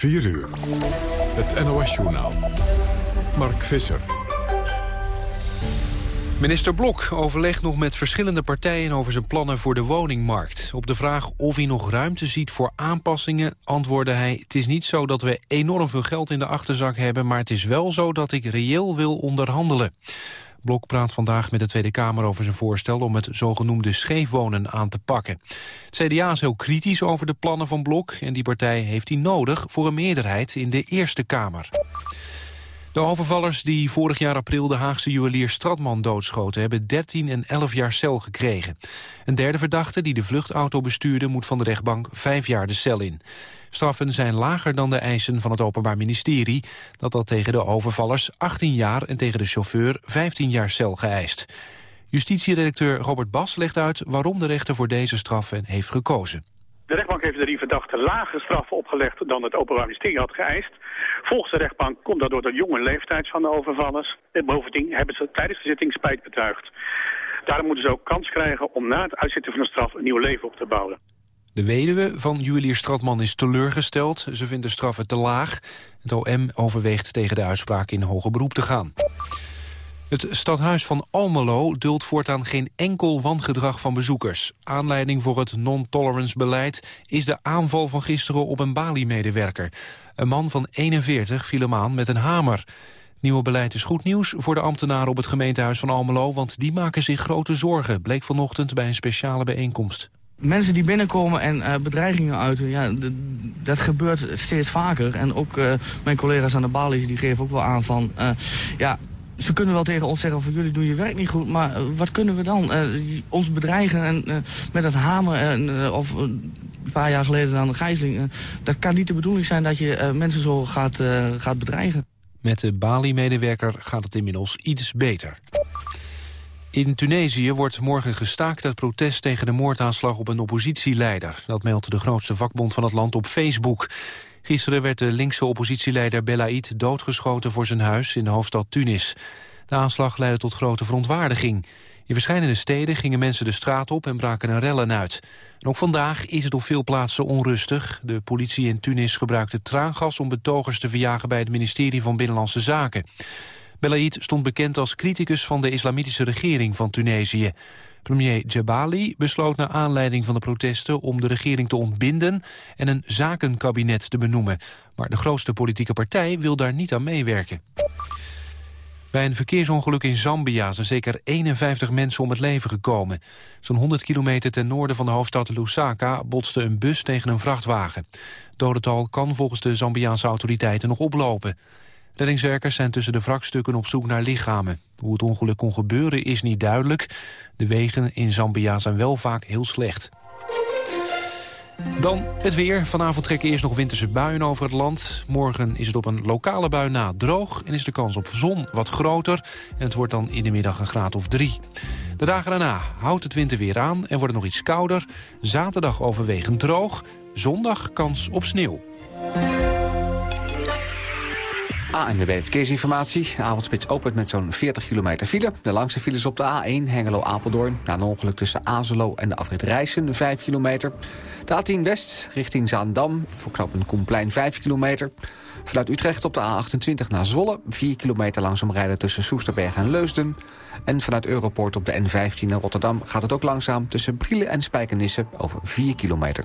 4 uur. Het NOS-journaal. Mark Visser. Minister Blok overlegt nog met verschillende partijen over zijn plannen voor de woningmarkt. Op de vraag of hij nog ruimte ziet voor aanpassingen antwoordde hij... het is niet zo dat we enorm veel geld in de achterzak hebben... maar het is wel zo dat ik reëel wil onderhandelen. Blok praat vandaag met de Tweede Kamer over zijn voorstel... om het zogenoemde scheefwonen aan te pakken. Het CDA is heel kritisch over de plannen van Blok... en die partij heeft hij nodig voor een meerderheid in de Eerste Kamer. De overvallers die vorig jaar april de Haagse juwelier Stratman doodschoten... hebben 13 en 11 jaar cel gekregen. Een derde verdachte die de vluchtauto bestuurde... moet van de rechtbank vijf jaar de cel in. Straffen zijn lager dan de eisen van het Openbaar Ministerie... dat had tegen de overvallers 18 jaar en tegen de chauffeur 15 jaar cel geëist. Justitieredacteur Robert Bas legt uit waarom de rechter voor deze straffen heeft gekozen. De rechtbank heeft de drie verdachten lagere straffen opgelegd dan het Openbaar Ministerie had geëist. Volgens de rechtbank komt dat door de jonge leeftijd van de overvallers. En bovendien hebben ze tijdens de zitting spijt betuigd. Daarom moeten ze ook kans krijgen om na het uitzitten van de straf een nieuw leven op te bouwen. De weduwe van juwelier Stratman is teleurgesteld. Ze vindt de straffen te laag. Het OM overweegt tegen de uitspraak in hoger beroep te gaan. Het stadhuis van Almelo duldt voortaan geen enkel wangedrag van bezoekers. Aanleiding voor het non-tolerance beleid is de aanval van gisteren op een Bali-medewerker. Een man van 41 viel hem aan met een hamer. Nieuwe beleid is goed nieuws voor de ambtenaren op het gemeentehuis van Almelo... want die maken zich grote zorgen, bleek vanochtend bij een speciale bijeenkomst. Mensen die binnenkomen en uh, bedreigingen uiten, ja, dat gebeurt steeds vaker. En ook uh, mijn collega's aan de balies die geven ook wel aan van... Uh, ja, ze kunnen wel tegen ons zeggen van jullie doen je werk niet goed, maar wat kunnen we dan? ons bedreigen en, met een hamer of een paar jaar geleden aan de gijzeling. dat kan niet de bedoeling zijn dat je mensen zo gaat, gaat bedreigen. Met de Bali-medewerker gaat het inmiddels iets beter. In Tunesië wordt morgen gestaakt uit protest tegen de moordaanslag op een oppositieleider. Dat meldt de grootste vakbond van het land op Facebook. Gisteren werd de linkse oppositieleider Belaid doodgeschoten voor zijn huis in de hoofdstad Tunis. De aanslag leidde tot grote verontwaardiging. In verschillende steden gingen mensen de straat op en braken er rellen uit. Ook vandaag is het op veel plaatsen onrustig. De politie in Tunis gebruikte traangas om betogers te verjagen bij het ministerie van Binnenlandse Zaken. Belaid stond bekend als criticus van de islamitische regering van Tunesië. Premier Djebali besloot naar aanleiding van de protesten om de regering te ontbinden en een zakenkabinet te benoemen. Maar de grootste politieke partij wil daar niet aan meewerken. Bij een verkeersongeluk in Zambia zijn zeker 51 mensen om het leven gekomen. Zo'n 100 kilometer ten noorden van de hoofdstad Lusaka botste een bus tegen een vrachtwagen. Dodental kan volgens de Zambiaanse autoriteiten nog oplopen. Reddingswerkers zijn tussen de wrakstukken op zoek naar lichamen. Hoe het ongeluk kon gebeuren is niet duidelijk. De wegen in Zambia zijn wel vaak heel slecht. Dan het weer. Vanavond trekken eerst nog winterse buien over het land. Morgen is het op een lokale bui na droog... en is de kans op zon wat groter. En het wordt dan in de middag een graad of drie. De dagen daarna houdt het winterweer aan en wordt het nog iets kouder. Zaterdag overwegend droog. Zondag kans op sneeuw. ANWB Verkeersinformatie. De avondspits opent met zo'n 40 kilometer file. De langste files op de A1 Hengelo-Apeldoorn. Na een ongeluk tussen Azelo en de afrit Rijssen 5 kilometer. De A10 West richting Zaandam. Voor knooppunt Koenplein 5 kilometer. Vanuit Utrecht op de A28 naar Zwolle. 4 kilometer langzaam rijden tussen Soesterberg en Leusden. En vanuit Europoort op de N15 naar Rotterdam gaat het ook langzaam... tussen Brielen en Spijkenisse over 4 kilometer.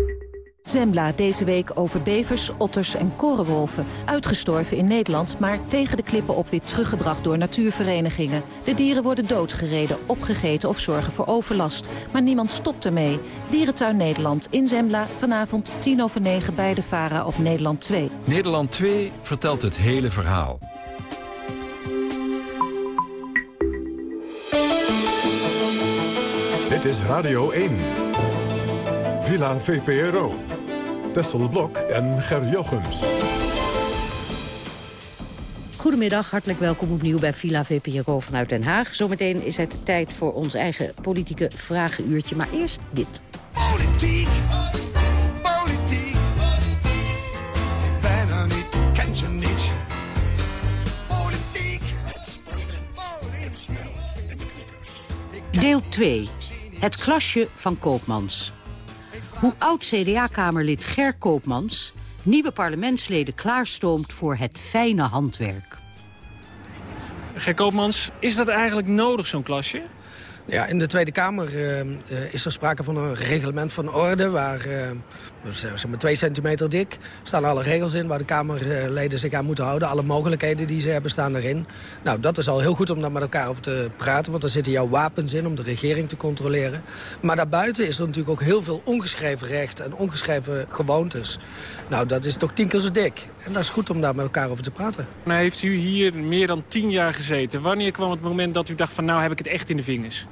Zembla deze week over bevers, otters en korenwolven. Uitgestorven in Nederland, maar tegen de klippen op weer teruggebracht door natuurverenigingen. De dieren worden doodgereden, opgegeten of zorgen voor overlast. Maar niemand stopt ermee. Dierentuin Nederland in Zembla, vanavond 10 over 9 bij de VARA op Nederland 2. Nederland 2 vertelt het hele verhaal. Dit is Radio 1. Villa VPRO. Tessel Blok en Ger Jochems. Goedemiddag, hartelijk welkom opnieuw bij Villa VPRO vanuit Den Haag. Zometeen is het tijd voor ons eigen politieke vragenuurtje. Maar eerst dit. Politiek, politiek, bijna niet, ken je niet. Politiek, Deel 2. Het klasje van Koopmans. Hoe oud-CDA-kamerlid Ger Koopmans nieuwe parlementsleden klaarstoomt voor het fijne handwerk. Ger Koopmans, is dat eigenlijk nodig, zo'n klasje? Ja, in de Tweede Kamer uh, is er sprake van een reglement van orde... waar, uh, zeg maar twee centimeter dik, staan alle regels in... waar de Kamerleden zich aan moeten houden. Alle mogelijkheden die ze hebben staan erin. Nou, dat is al heel goed om daar met elkaar over te praten... want er zitten jouw wapens in om de regering te controleren. Maar daarbuiten is er natuurlijk ook heel veel ongeschreven recht... en ongeschreven gewoontes. Nou, dat is toch tien keer zo dik. En dat is goed om daar met elkaar over te praten. Nou heeft u hier meer dan tien jaar gezeten. Wanneer kwam het moment dat u dacht van nou heb ik het echt in de vingers?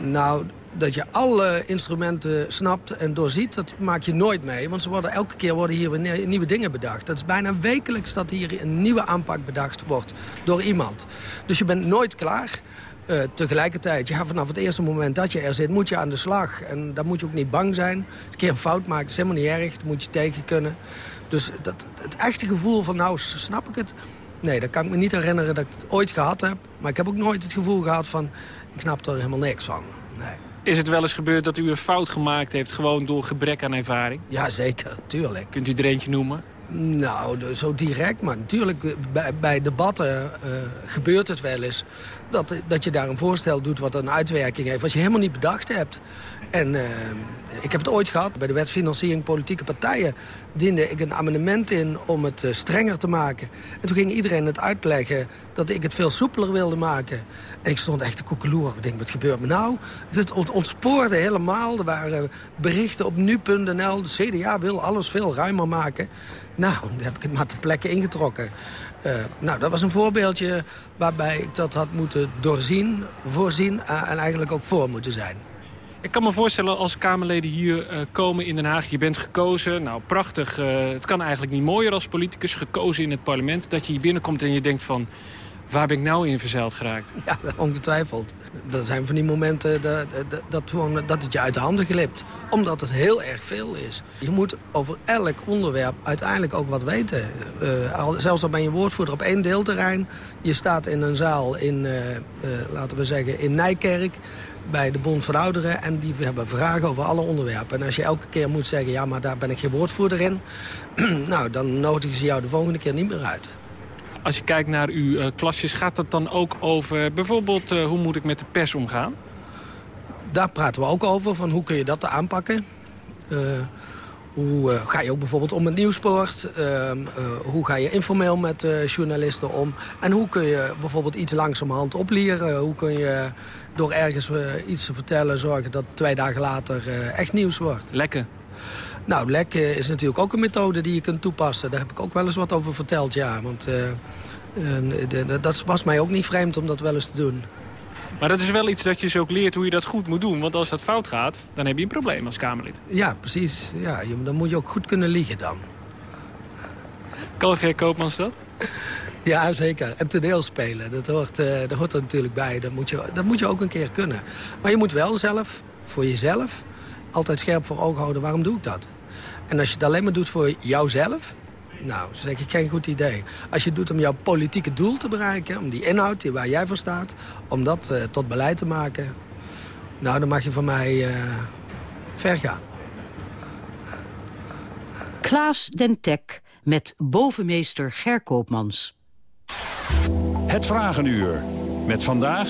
nou, dat je alle instrumenten snapt en doorziet, dat maak je nooit mee. Want ze worden, elke keer worden hier weer nieuwe dingen bedacht. Dat is bijna wekelijks dat hier een nieuwe aanpak bedacht wordt door iemand. Dus je bent nooit klaar. Uh, tegelijkertijd, ja, vanaf het eerste moment dat je er zit, moet je aan de slag. En daar moet je ook niet bang zijn. Een keer een fout maakt, is helemaal niet erg. Dat moet je tegen kunnen. Dus dat, het echte gevoel van, nou, snap ik het? Nee, dat kan ik me niet herinneren dat ik het ooit gehad heb. Maar ik heb ook nooit het gevoel gehad van, ik snap er helemaal niks van. Nee. Is het wel eens gebeurd dat u een fout gemaakt heeft... gewoon door gebrek aan ervaring? Ja, zeker. Tuurlijk. Kunt u er eentje noemen? Nou, zo direct, maar natuurlijk eh, bij, bij debatten uh, gebeurt het wel eens... Dat, dat je daar een voorstel doet wat een uitwerking heeft... wat je helemaal niet bedacht hebt. En uh, ik heb het ooit gehad. Bij de wet financiering politieke partijen diende ik een amendement in om het uh, strenger te maken. En toen ging iedereen het uitleggen dat ik het veel soepeler wilde maken. En ik stond echt te koekeloer. Ik denk, wat gebeurt me nou? Het ontspoorde helemaal. Er waren berichten op nu.nl. De CDA wil alles veel ruimer maken. Nou, dan heb ik het maar ter plekke ingetrokken. Uh, nou, dat was een voorbeeldje waarbij ik dat had moeten doorzien, voorzien en eigenlijk ook voor moeten zijn. Ik kan me voorstellen als Kamerleden hier uh, komen in Den Haag. Je bent gekozen, nou prachtig. Uh, het kan eigenlijk niet mooier als politicus gekozen in het parlement. Dat je hier binnenkomt en je denkt van... Waar ben ik nou in verzeild geraakt? Ja, ongetwijfeld. Dat zijn van die momenten dat, dat, gewoon, dat het je uit de handen glipt. Omdat het heel erg veel is. Je moet over elk onderwerp uiteindelijk ook wat weten. Uh, zelfs al ben je woordvoerder op één deelterrein. Je staat in een zaal in, laten we zeggen, in Nijkerk bij de Bond van Ouderen. En die hebben vragen over alle onderwerpen. En als je elke keer moet zeggen, ja, maar daar ben ik geen woordvoerder in. nou, dan nodigen ze jou de volgende keer niet meer uit. Als je kijkt naar uw uh, klasjes, gaat dat dan ook over bijvoorbeeld uh, hoe moet ik met de pers omgaan? Daar praten we ook over, van hoe kun je dat aanpakken. Uh, hoe uh, ga je ook bijvoorbeeld om met nieuwsport? Uh, hoe ga je informeel met journalisten om? En hoe kun je bijvoorbeeld iets langzamerhand opleren? Hoe kun je door ergens iets te vertellen zorgen dat twee dagen later echt nieuws wordt? Lekker. Nou, lekken is natuurlijk ook een methode die je kunt toepassen. Daar heb ik ook wel eens wat over verteld, ja. Want dat was mij ook niet vreemd om dat wel eens te doen. Maar dat is wel iets dat je ook leert hoe je dat goed moet doen. Want als dat fout gaat, dan heb je een probleem als Kamerlid. Ja, precies. Ja, dan moet je ook goed kunnen liegen dan. Kan Koopmans dat? Ja, zeker. En toneelspelen, dat hoort, uh, dat hoort er natuurlijk bij. Dat moet, je, dat moet je ook een keer kunnen. Maar je moet wel zelf, voor jezelf, altijd scherp voor ogen houden. Waarom doe ik dat? En als je het alleen maar doet voor jouzelf... Nou, dat is denk ik geen goed idee. Als je het doet om jouw politieke doel te bereiken... om die inhoud die waar jij voor staat... om dat uh, tot beleid te maken... nou, dan mag je van mij uh, ver gaan. Klaas den Tek met bovenmeester Ger Koopmans. Het Vragenuur. Met vandaag...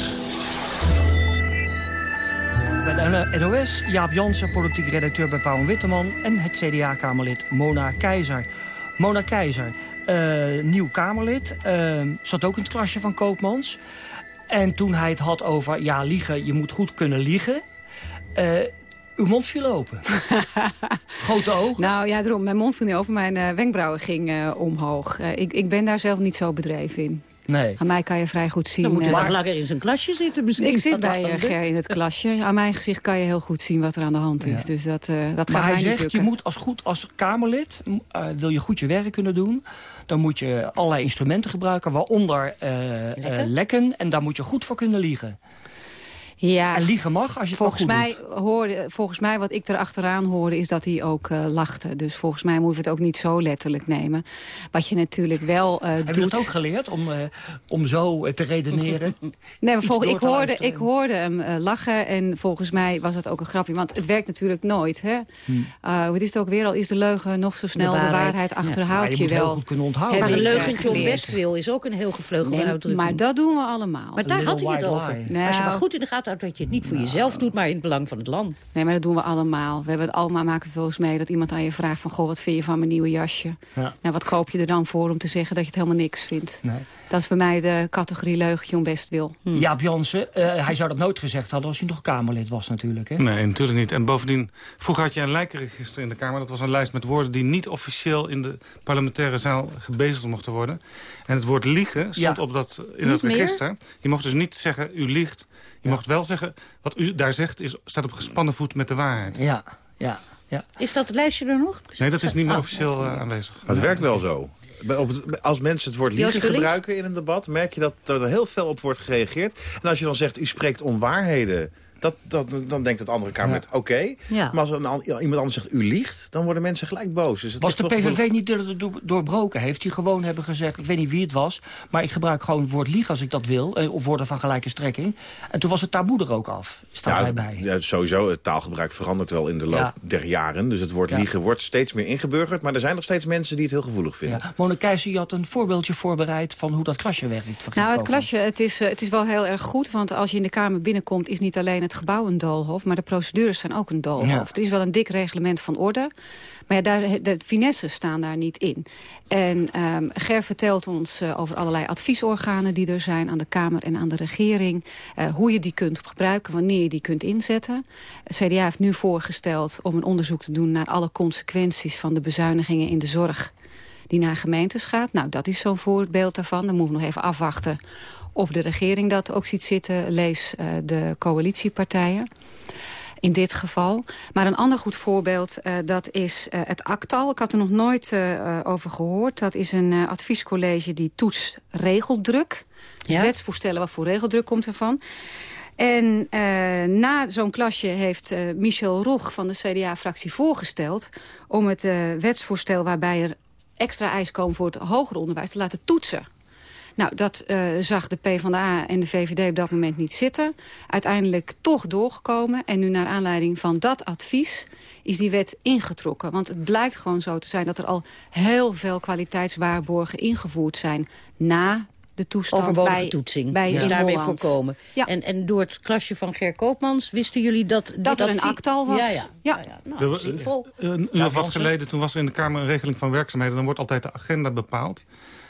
bij de NOS. Jaap Jansen, politiek redacteur bij Pauw Witteman. En het CDA-kamerlid Mona Keizer. Mona Keizer, uh, nieuw Kamerlid. Uh, zat ook in het klasje van Koopmans. En toen hij het had over, ja, liegen, je moet goed kunnen liegen... Uh, uw mond viel open. Grote ogen. Nou ja, daarom, mijn mond viel niet open, mijn uh, wenkbrauwen gingen omhoog. ik, ik ben daar zelf niet zo bedreven in. Nee. Aan mij kan je vrij goed zien. Dan moet je uh, langer in zijn klasje zitten misschien. Ik zit bij Ger in het klasje. Aan mijn gezicht kan je heel goed zien wat er aan de hand is. Ja. Dus dat, uh, dat maar gaat hij zegt, je moet als goed als Kamerlid... wil je goed je werk kunnen doen... dan moet je allerlei instrumenten gebruiken... waaronder lekken. lekken. En daar moet je goed voor kunnen liegen. Ja. En liegen mag als je volgens het mij hoorde, Volgens mij wat ik erachteraan hoorde is dat hij ook uh, lachte. Dus volgens mij moeten we het ook niet zo letterlijk nemen. Wat je natuurlijk wel uh, Heb doet... je dat ook geleerd om, uh, om zo te redeneren? nee, maar volgens, ik, hoorde, ik hoorde hem lachen en volgens mij was dat ook een grapje. Want het werkt natuurlijk nooit. Hè? Hmm. wat is het ook weer? Al is de leugen nog zo snel de waarheid, de waarheid achterhaalt ja. je, je wel. Heel goed kunnen onthouden. Maar een leugentje om bestwil is ook een heel gevleugelde nee, uitdrukking. Maar dat doen we allemaal. Maar daar had hij het over. Nou, Als je maar goed in de gaten dat je het niet voor jezelf doet, maar in het belang van het land. Nee, maar dat doen we allemaal. We hebben het allemaal maken het wel eens mee dat iemand aan je vraagt van... goh, wat vind je van mijn nieuwe jasje? Ja. Nou, wat koop je er dan voor om te zeggen dat je het helemaal niks vindt? Nee. Dat is bij mij de categorie leugentje om best wil. Hm. Jaap Jansen, uh, hij zou dat nooit gezegd hadden als hij nog Kamerlid was natuurlijk. Hè? Nee, natuurlijk niet. En bovendien, vroeger had je een lijkenregister in de Kamer. Dat was een lijst met woorden die niet officieel in de parlementaire zaal gebezigd mochten worden. En het woord liegen stond Ja. op dat, in Niet dat meer? register. Je mocht dus niet zeggen, u liegt. Je mocht wel zeggen, wat u daar zegt is, staat op gespannen voet met de waarheid. Ja, ja, ja. Is dat lijstje er nog? Nee, dat is niet meer Oh, officieel uh, aanwezig. Maar het werkt wel zo. Bij- Op het, als mensen het woord liegen gebruiken in een debat... merk je dat er heel veel op wordt gereageerd. En als je dan zegt, u spreekt onwaarheden... Dat, dat, dan denkt het andere Kamerlid, oké. Ja. Maar als een, iemand anders zegt, u liegt... dan worden mensen gelijk boos. Dus het Was de PVV niet door- door- doorbroken? Heeft hij gewoon hebben gezegd, ik weet niet wie het was... maar ik gebruik gewoon het woord liegen als ik dat wil... eh, of woorden van gelijke strekking. En toen was het taboe er ook af. Staat Ja, bij. ja, sowieso, het taalgebruik verandert wel in de loop Ja. der jaren. Dus het woord Ja. liegen wordt steeds meer ingeburgerd. Maar er zijn nog steeds mensen die het heel gevoelig vinden. Ja. Mona Keijzer, je had een voorbeeldje voorbereid... van hoe dat klasje werkt. Nou, het klasje, het is, eh, het is wel heel erg goed. Want als je in de Kamer binnenkomt, is niet alleen het gebouw een doolhof... maar de procedures zijn ook een doolhof. Ja. Er is wel een dik reglement van orde. Maar ja, daar, de finesses staan daar niet in. En ehm, Ger vertelt ons eh, over allerlei adviesorganen die er zijn... aan de Kamer en aan de regering. eh, hoe je die kunt gebruiken, wanneer je die kunt inzetten. Het CDA heeft nu voorgesteld om een onderzoek te doen... naar alle consequenties van de bezuinigingen in de zorg die naar gemeentes gaat. Nou, dat is zo'n voorbeeld daarvan. Dan moeten we nog even afwachten of de regering dat ook ziet zitten. Lees eh, de coalitiepartijen. In dit geval. Maar een ander goed voorbeeld, eh, dat is eh, het ACTAL. Ik had er nog nooit eh, over gehoord. Dat is een adviescollege die toetst regeldruk. Dus Ja. wetsvoorstellen, wat voor regeldruk komt ervan. En na zo'n klasje heeft Michel Rog van de CDA-fractie voorgesteld... om het wetsvoorstel waarbij er extra eisen komen voor het hoger onderwijs te laten toetsen. Nou, dat eh, zag de PvdA en de VVD op dat moment niet zitten. Uiteindelijk toch doorgekomen. En nu naar aanleiding van dat advies is die wet ingetrokken. Want het blijkt gewoon zo te zijn dat er al heel veel kwaliteitswaarborgen ingevoerd zijn... na de toestand Overbodige bij, toetsing. bij in daarmee Holland. voorkomen. Ja. En, en door het klasje van Ger Koopmans wisten jullie dat... Dat er een actal was. Ja, ja. Ja. Nou, Er zinvol. Een uur Ja, of wat geleden, toen was er in de Kamer een regeling van werkzaamheden. Dan wordt altijd de agenda bepaald.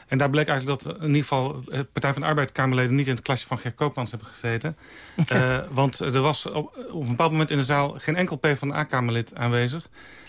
En daar bleek eigenlijk dat in ieder geval eh, Partij van de Arbeid Kamerleden niet in het klasje van Ger Koopmans hebben gezeten. Eh, want er was op, op een bepaald moment in de zaal geen enkel PvdA-Kamerlid aanwezig.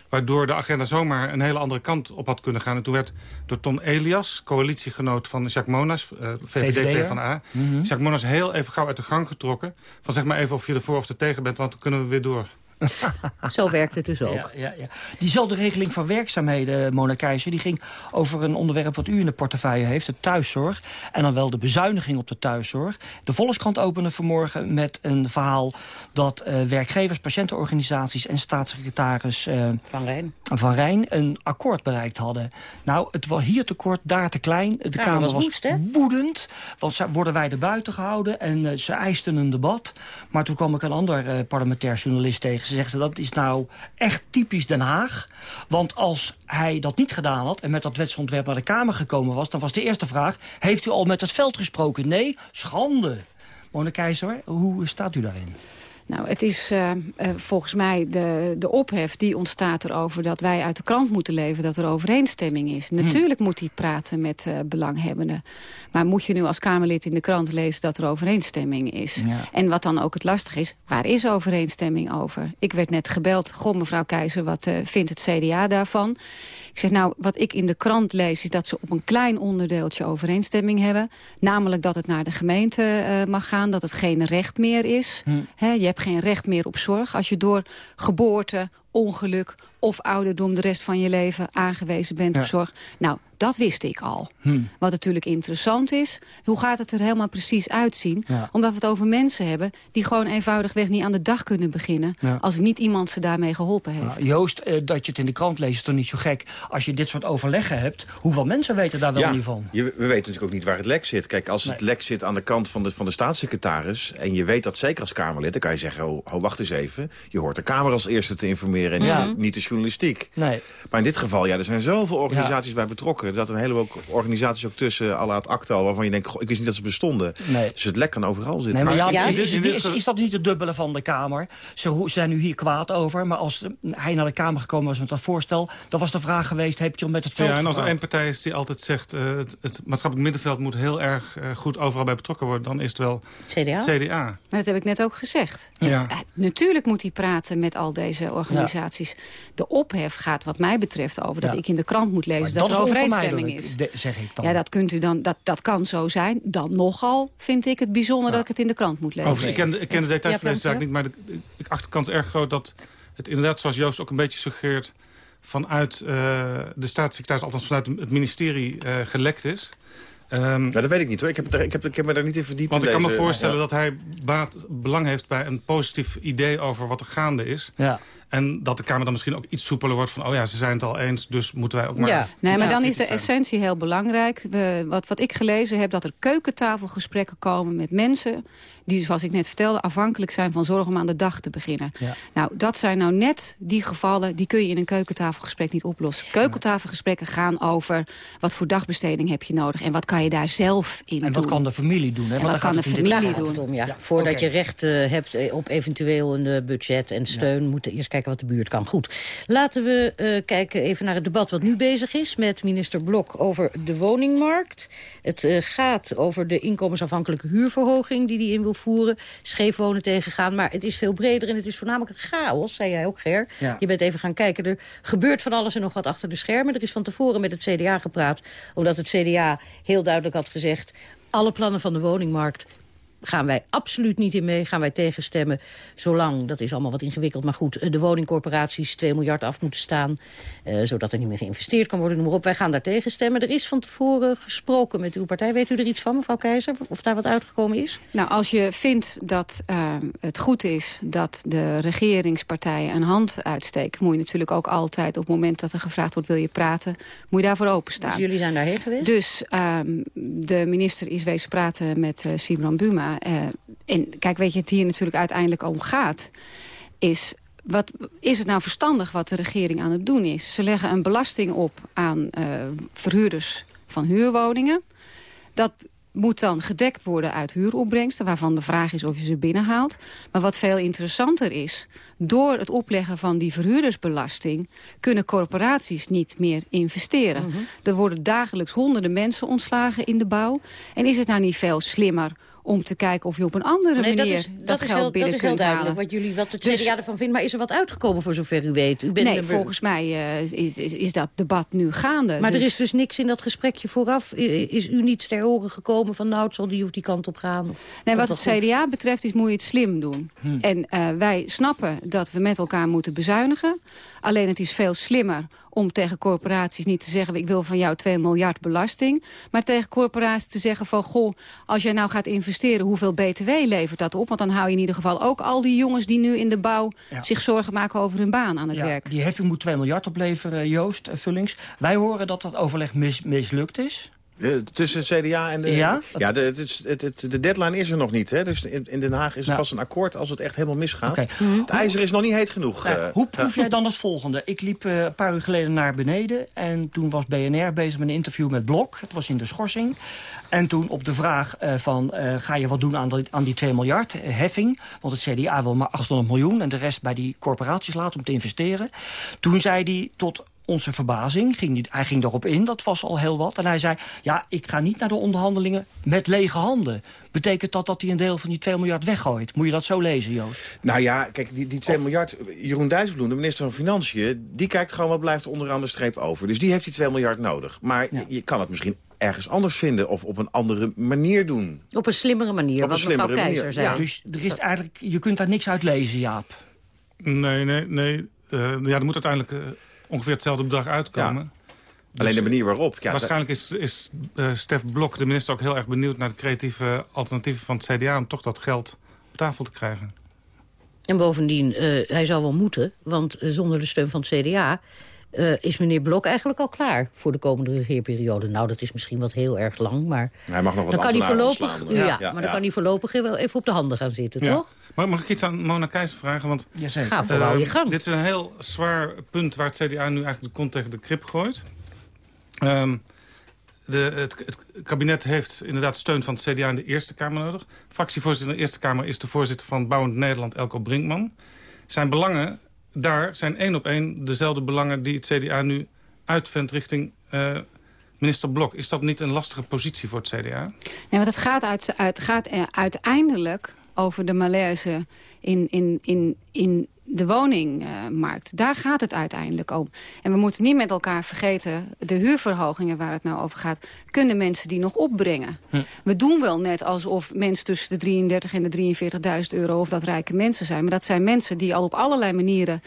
Waardoor de agenda zomaar een hele andere kant op had kunnen gaan. En toen werd door Ton Elias, coalitiegenoot van Jacques Monas, eh VVD, VVD, PvdA... Mhm. Jacques Monas heel even gauw uit de gang getrokken. Van zeg maar even of je ervoor of er tegen bent, want dan kunnen we weer door. Zo werkt het dus ook. Ja, ja, ja. Diezelfde regeling van werkzaamheden, Mona Keijzer... die ging over een onderwerp wat u in de portefeuille heeft, de thuiszorg. En dan wel de bezuiniging op de thuiszorg. De Volkskrant opende vanmorgen met een verhaal... dat eh, werkgevers, patiëntenorganisaties en staatssecretaris eh, Van Rijn. Van Rijn... een akkoord bereikt hadden. Nou, het was hier te kort, daar te klein. De Ja, Kamer was was woest, hè? woedend, want worden wij er buiten gehouden. En eh, ze eisten een debat. Maar toen kwam ik een ander eh, parlementair journalist tegen. Ze zegt, dat is nou echt typisch Den Haag. Want als hij dat niet gedaan had en met dat wetsontwerp naar de Kamer gekomen was... dan was de eerste vraag, heeft u al met het veld gesproken? Nee, schande. Mona Keizer, hoe staat u daarin? Nou, het is uh, uh, volgens mij de, de ophef die ontstaat erover... dat wij uit de krant moeten leveren dat er overeenstemming is. Hmm. Natuurlijk moet hij praten met uh, belanghebbenden. Maar moet je nu als Kamerlid in de krant lezen dat er overeenstemming is? Ja. En wat dan ook het lastig is, waar is overeenstemming over? Ik werd net gebeld, goh mevrouw Keizer, wat vindt het CDA daarvan? Ik zeg, nou, wat ik in de krant lees... is dat ze op een klein onderdeeltje overeenstemming hebben. Namelijk dat het naar de gemeente mag gaan. Dat het geen recht meer is. Hm. He, je hebt geen recht meer op zorg. Als je door geboorte, ongeluk of ouderdom de rest van je leven aangewezen bent Ja. op zorg. Nou, dat wist ik al. Hm. Wat natuurlijk interessant is, hoe gaat het er helemaal precies uitzien? Ja. Omdat we het over mensen hebben die gewoon eenvoudigweg niet aan de dag kunnen beginnen... Ja. als niet iemand ze daarmee geholpen heeft. Nou, Joost, eh, dat je het in de krant leest is toch niet zo gek. Als je dit soort overleggen hebt, hoeveel mensen weten daar wel Ja, niet van? je, we weten natuurlijk ook niet waar het lek zit. Kijk, als het lek zit aan de kant van de, van de staatssecretaris... en je weet dat zeker als Kamerlid, dan kan je zeggen... Oh, oh, wacht eens even, je hoort de Kamer als eerste te informeren... en Ja. niet, niet de journalistiek. Nee. Maar in dit geval, ja, er zijn zoveel organisaties bij betrokken... dat een heleboel organisaties ook tussen alle het acta... waarvan je denkt, goh, ik wist niet dat ze bestonden. Nee. Dus het lek kan overal zitten. Nee, maar ja, Ja, is, is, is dat niet het dubbele van de Kamer? Ze zijn nu hier kwaad over, maar als hij naar de Kamer gekomen was met dat voorstel... dan was de vraag geweest, heb je hem met het veld Ja, en als er één partij is die altijd zegt... eh, het, het maatschappelijk middenveld moet heel erg eh, goed overal bij betrokken worden... dan is het wel CDA? het CDA. Maar dat heb ik net ook gezegd. Ja. Natuurlijk moet hij praten met al deze organisaties. De ophef gaat wat mij betreft over dat Ja. ik in de krant moet lezen... Maar dat, er overeenstemming is. de- zeg ik dan. Ja, dat, kunt u dan, dat, dat kan zo zijn. Dan nogal vind ik het bijzonder dat ik het in de krant moet lezen. Overigens, ik ken, de- ik ken de details Ja, van deze zaak niet... maar de, ik acht de kans erg groot dat het inderdaad, zoals Joost ook een beetje suggereert... vanuit eh, de staatssecretaris, althans vanuit het ministerie, eh, gelekt is. Ehm, Nou, dat weet ik niet hoor. Ik heb, er- ik heb, ik heb me daar niet in verdiept. want in ik kan me voorstellen Ja. dat hij baat, belang heeft bij een positief idee over wat er gaande is. Ja. En dat de Kamer dan misschien ook iets soepeler wordt van... oh ja, ze zijn het al eens, dus moeten wij ook maar... Ja. Nee, maar dan is de essentie heel belangrijk. We, wat, wat ik gelezen heb, dat er keukentafelgesprekken komen met mensen... die, zoals ik net vertelde, afhankelijk zijn van zorg om aan de dag te beginnen. Ja. Nou, dat zijn nou net die gevallen, die kun je in een keukentafelgesprek niet oplossen. Keukentafelgesprekken gaan over wat voor dagbesteding heb je nodig... en wat kan je daar zelf in En doen. wat kan de familie doen? Hè? En Want wat kan de familie doen? het om, ja. Ja, Voordat je recht eh, hebt eh, op eventueel een eh, budget en steun... moeten we eerst kijken wat de buurt kan. Goed. Laten we eh, kijken even naar het debat wat nu bezig is... met minister Blok over de woningmarkt. Het eh, gaat over de inkomensafhankelijke huurverhoging... die hij in wil voeren. Scheef wonen tegengaan. Maar het is veel breder en het is voornamelijk een chaos, zei jij ook, Ger. Ja. Je bent even gaan kijken. Er gebeurt van alles en nog wat achter de schermen. Er is van tevoren met het CDA gepraat... omdat het CDA heel duidelijk had gezegd... alle plannen van de woningmarkt gaan wij absoluut niet in mee, gaan wij tegenstemmen... zolang, dat is allemaal wat ingewikkeld, maar goed... eh, de woningcorporaties 2 miljard af moeten staan... eh, zodat er niet meer geïnvesteerd kan worden, noem maar op. Wij gaan daar tegenstemmen. Er is van tevoren gesproken met uw partij. Weet u er iets van, mevrouw Keizer, of daar wat uitgekomen is? Nou, als je vindt dat uh, het goed is dat de regeringspartijen een hand uitsteken... moet je natuurlijk ook altijd op het moment dat er gevraagd wordt... wil je praten, moet je daarvoor openstaan. Dus jullie zijn daarheen geweest? Dus um, de minister is wezen praten met Sibran Buma. Uh, en kijk, weet je, het hier natuurlijk uiteindelijk om gaat... is wat, is het nou verstandig wat de regering aan het doen is? Ze leggen een belasting op aan uh, verhuurders van huurwoningen. Dat moet dan gedekt worden uit huuropbrengsten... waarvan de vraag is of je ze binnenhaalt. Maar wat veel interessanter is... door het opleggen van die verhuurdersbelasting... kunnen corporaties niet meer investeren. Mm -hmm. Er worden dagelijks honderden mensen ontslagen in de bouw. En is het nou niet veel slimmer om te kijken of je op een andere nee, manier dat, is, dat, dat geld is heel, binnen dat is heel kunt duidelijk halen. wat, jullie, wat het Dus- CDA ervan vindt. Maar is er wat uitgekomen voor zover u weet? U bent nee, er- volgens mij uh, is, is, is dat debat nu gaande. Maar dus... er is dus niks in dat gesprekje vooraf. Is u niets ter oren gekomen van nou, het zal die of die kant op gaan? Of Nee, wat het goed? CDA betreft is moet je het slim doen. Hm. En uh, wij snappen dat we met elkaar moeten bezuinigen. Alleen het is veel slimmer om tegen corporaties niet te zeggen... ik wil van jou 2 miljard belasting. Maar tegen corporaties te zeggen van... goh, als jij nou gaat investeren, hoeveel BTW levert dat op? Want dan hou je in ieder geval ook al die jongens... die nu in de bouw Ja. zich zorgen maken over hun baan aan het Ja, werk. Die heffing moet 2 miljard opleveren, Joost, uh, Vullings. Wij horen dat dat overleg mis, mislukt is. De, tussen het CDA en de... Ja? Ja, de, het is, het, het- de deadline is er nog niet. Hè? Dus in, in Den Haag is er Nou. pas een akkoord als het echt helemaal misgaat. Het ijzer is nog niet heet genoeg. Nou, eh. hoe proef jij dan het volgende? Ik liep eh, een paar uur geleden naar beneden en toen was BNR bezig met een interview met Blok. Het was in de schorsing. En toen op de vraag eh, van eh, ga je wat doen aan die, aan die 2 miljard eh, heffing? Want het CDA wil maar 800 miljoen en de rest bij die corporaties laten om te investeren. Toen zei hij tot onze verbazing, ging niet, hij ging erop in, dat was al heel wat. En hij zei, ja, ik ga niet naar de onderhandelingen met lege handen. Betekent dat dat hij een deel van die 2 miljard weggooit? Moet je dat zo lezen, Joost? Nou ja, kijk, die, die 2 miljard... Jeroen Dijsselbloem, de minister van Financiën... die kijkt gewoon wat blijft onderaan de streep over. Dus die heeft die 2 miljard nodig. Maar je, je kan het misschien ergens anders vinden... of op een andere manier doen. Op een slimmere manier, Op een wat mevrouw Keizer manier, zei. ja. Dus er is eigenlijk, je kunt daar niks uit lezen, Jaap. Nee, nee, nee. Eh, ja, er moet uiteindelijk eh, ongeveer hetzelfde bedrag uitkomen. Alleen de manier waarop. Ja, Waarschijnlijk is, is eh, Stef Blok, de minister, ook heel erg benieuwd... naar de creatieve alternatieven van het CDA... om toch dat geld op tafel te krijgen. En bovendien, eh, hij zou wel moeten, want eh, zonder de steun van het CDA... eh, is meneer Blok eigenlijk al klaar voor de komende regeerperiode. Nou, dat is misschien wat heel erg lang, maar... Hij mag nog wat dan kan hij voorlopig, ontslaan. ja, Ja, maar ja. dan kan hij voorlopig wel even op de handen gaan zitten, Ja. toch? Mag, mag ik iets aan Mona Keijzer vragen? Want. Ga vooral eh, je gang. Dit is een heel zwaar punt waar het CDA nu eigenlijk de kont tegen de krip gooit. Ehm, de, het, het kabinet heeft inderdaad steun van het CDA in de Eerste Kamer nodig. Fractievoorzitter in de Eerste Kamer is de voorzitter van Bouwend Nederland, Elko Brinkman. Zijn belangen daar zijn één op één dezelfde belangen die het CDA nu uitvindt richting eh, minister Blok. Is dat niet een lastige positie voor het CDA? Nee, want het gaat, uit, uit, gaat uiteindelijk over de malaise in, in, in, in de woningmarkt. Daar gaat het uiteindelijk om. En we moeten niet met elkaar vergeten... de huurverhogingen waar het nou over gaat... kunnen mensen die nog opbrengen. Hm. We doen wel net alsof mensen tussen de 33 en de 43.000 euro... of dat rijke mensen zijn. Maar dat zijn mensen die al op allerlei manieren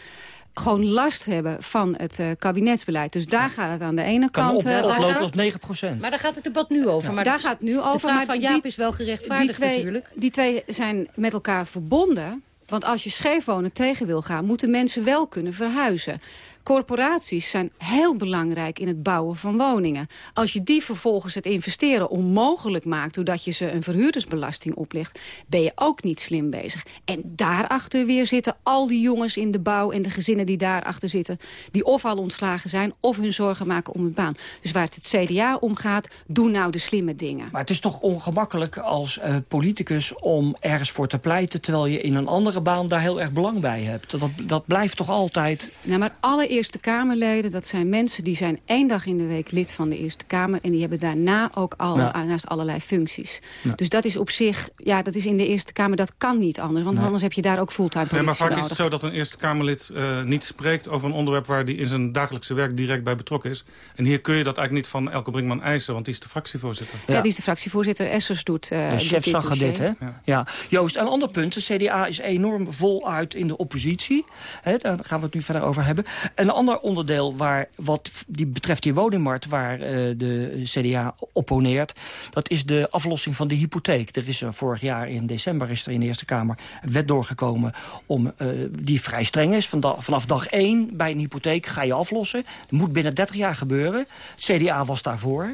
gewoon last hebben van het eh, kabinetsbeleid. Dus daar gaat het aan de ene Kan kant... op, eh, oplopen gaat- tot 9 procent. Maar daar gaat het debat nu over. Maar daar gaat het nu De over. vraag maar van die- is wel gerechtvaardigd die twee, natuurlijk. Die twee zijn met elkaar verbonden. Want als je scheefwonen tegen wil gaan... moeten mensen wel kunnen verhuizen. Corporaties zijn heel belangrijk in het bouwen van woningen. Als je die vervolgens het investeren onmogelijk maakt... doordat je ze een verhuurdersbelasting oplegt... ben je ook niet slim bezig. En daarachter weer zitten al die jongens in de bouw... en de gezinnen die daarachter zitten... die of al ontslagen zijn of hun zorgen maken om een baan. Dus waar het het CDA om gaat, doe nou de slimme dingen. Maar het is toch ongemakkelijk als eh, politicus om ergens voor te pleiten... terwijl je in een andere baan daar heel erg belang bij hebt. Dat, dat blijft toch altijd... Nou, maar alle Eerste Kamerleden, dat zijn mensen die zijn één dag in de week lid van de Eerste Kamer. En die hebben daarna ook al, Ja. naast allerlei functies. Ja. Dus dat is op zich, ja, dat is in de Eerste Kamer, dat kan niet anders. Want Nee. anders heb je daar ook fulltime Nee, maar politie vaak is het zo dat een Eerste Kamerlid eh, niet spreekt over een onderwerp... waar die in zijn dagelijkse werk direct bij betrokken is. En hier kun je dat eigenlijk niet van Elke Brinkman eisen... want die is de fractievoorzitter. Ja. die is de fractievoorzitter. Essers doet, eh De doet chef zag dit, hè? Ja. Joost, een ander punt. De CDA is enorm voluit in de oppositie. Hè, daar gaan we het nu verder over hebben. Een ander onderdeel waar, wat die betreft die woningmarkt... waar eh, de CDA opponeert... dat is de aflossing van de hypotheek. Er is vorig jaar in december is er in de Eerste Kamer... een wet doorgekomen om, eh, die vrij streng is. Van vanaf dag één bij een hypotheek ga je aflossen. Dat moet binnen 30 jaar gebeuren. Het CDA was daarvoor.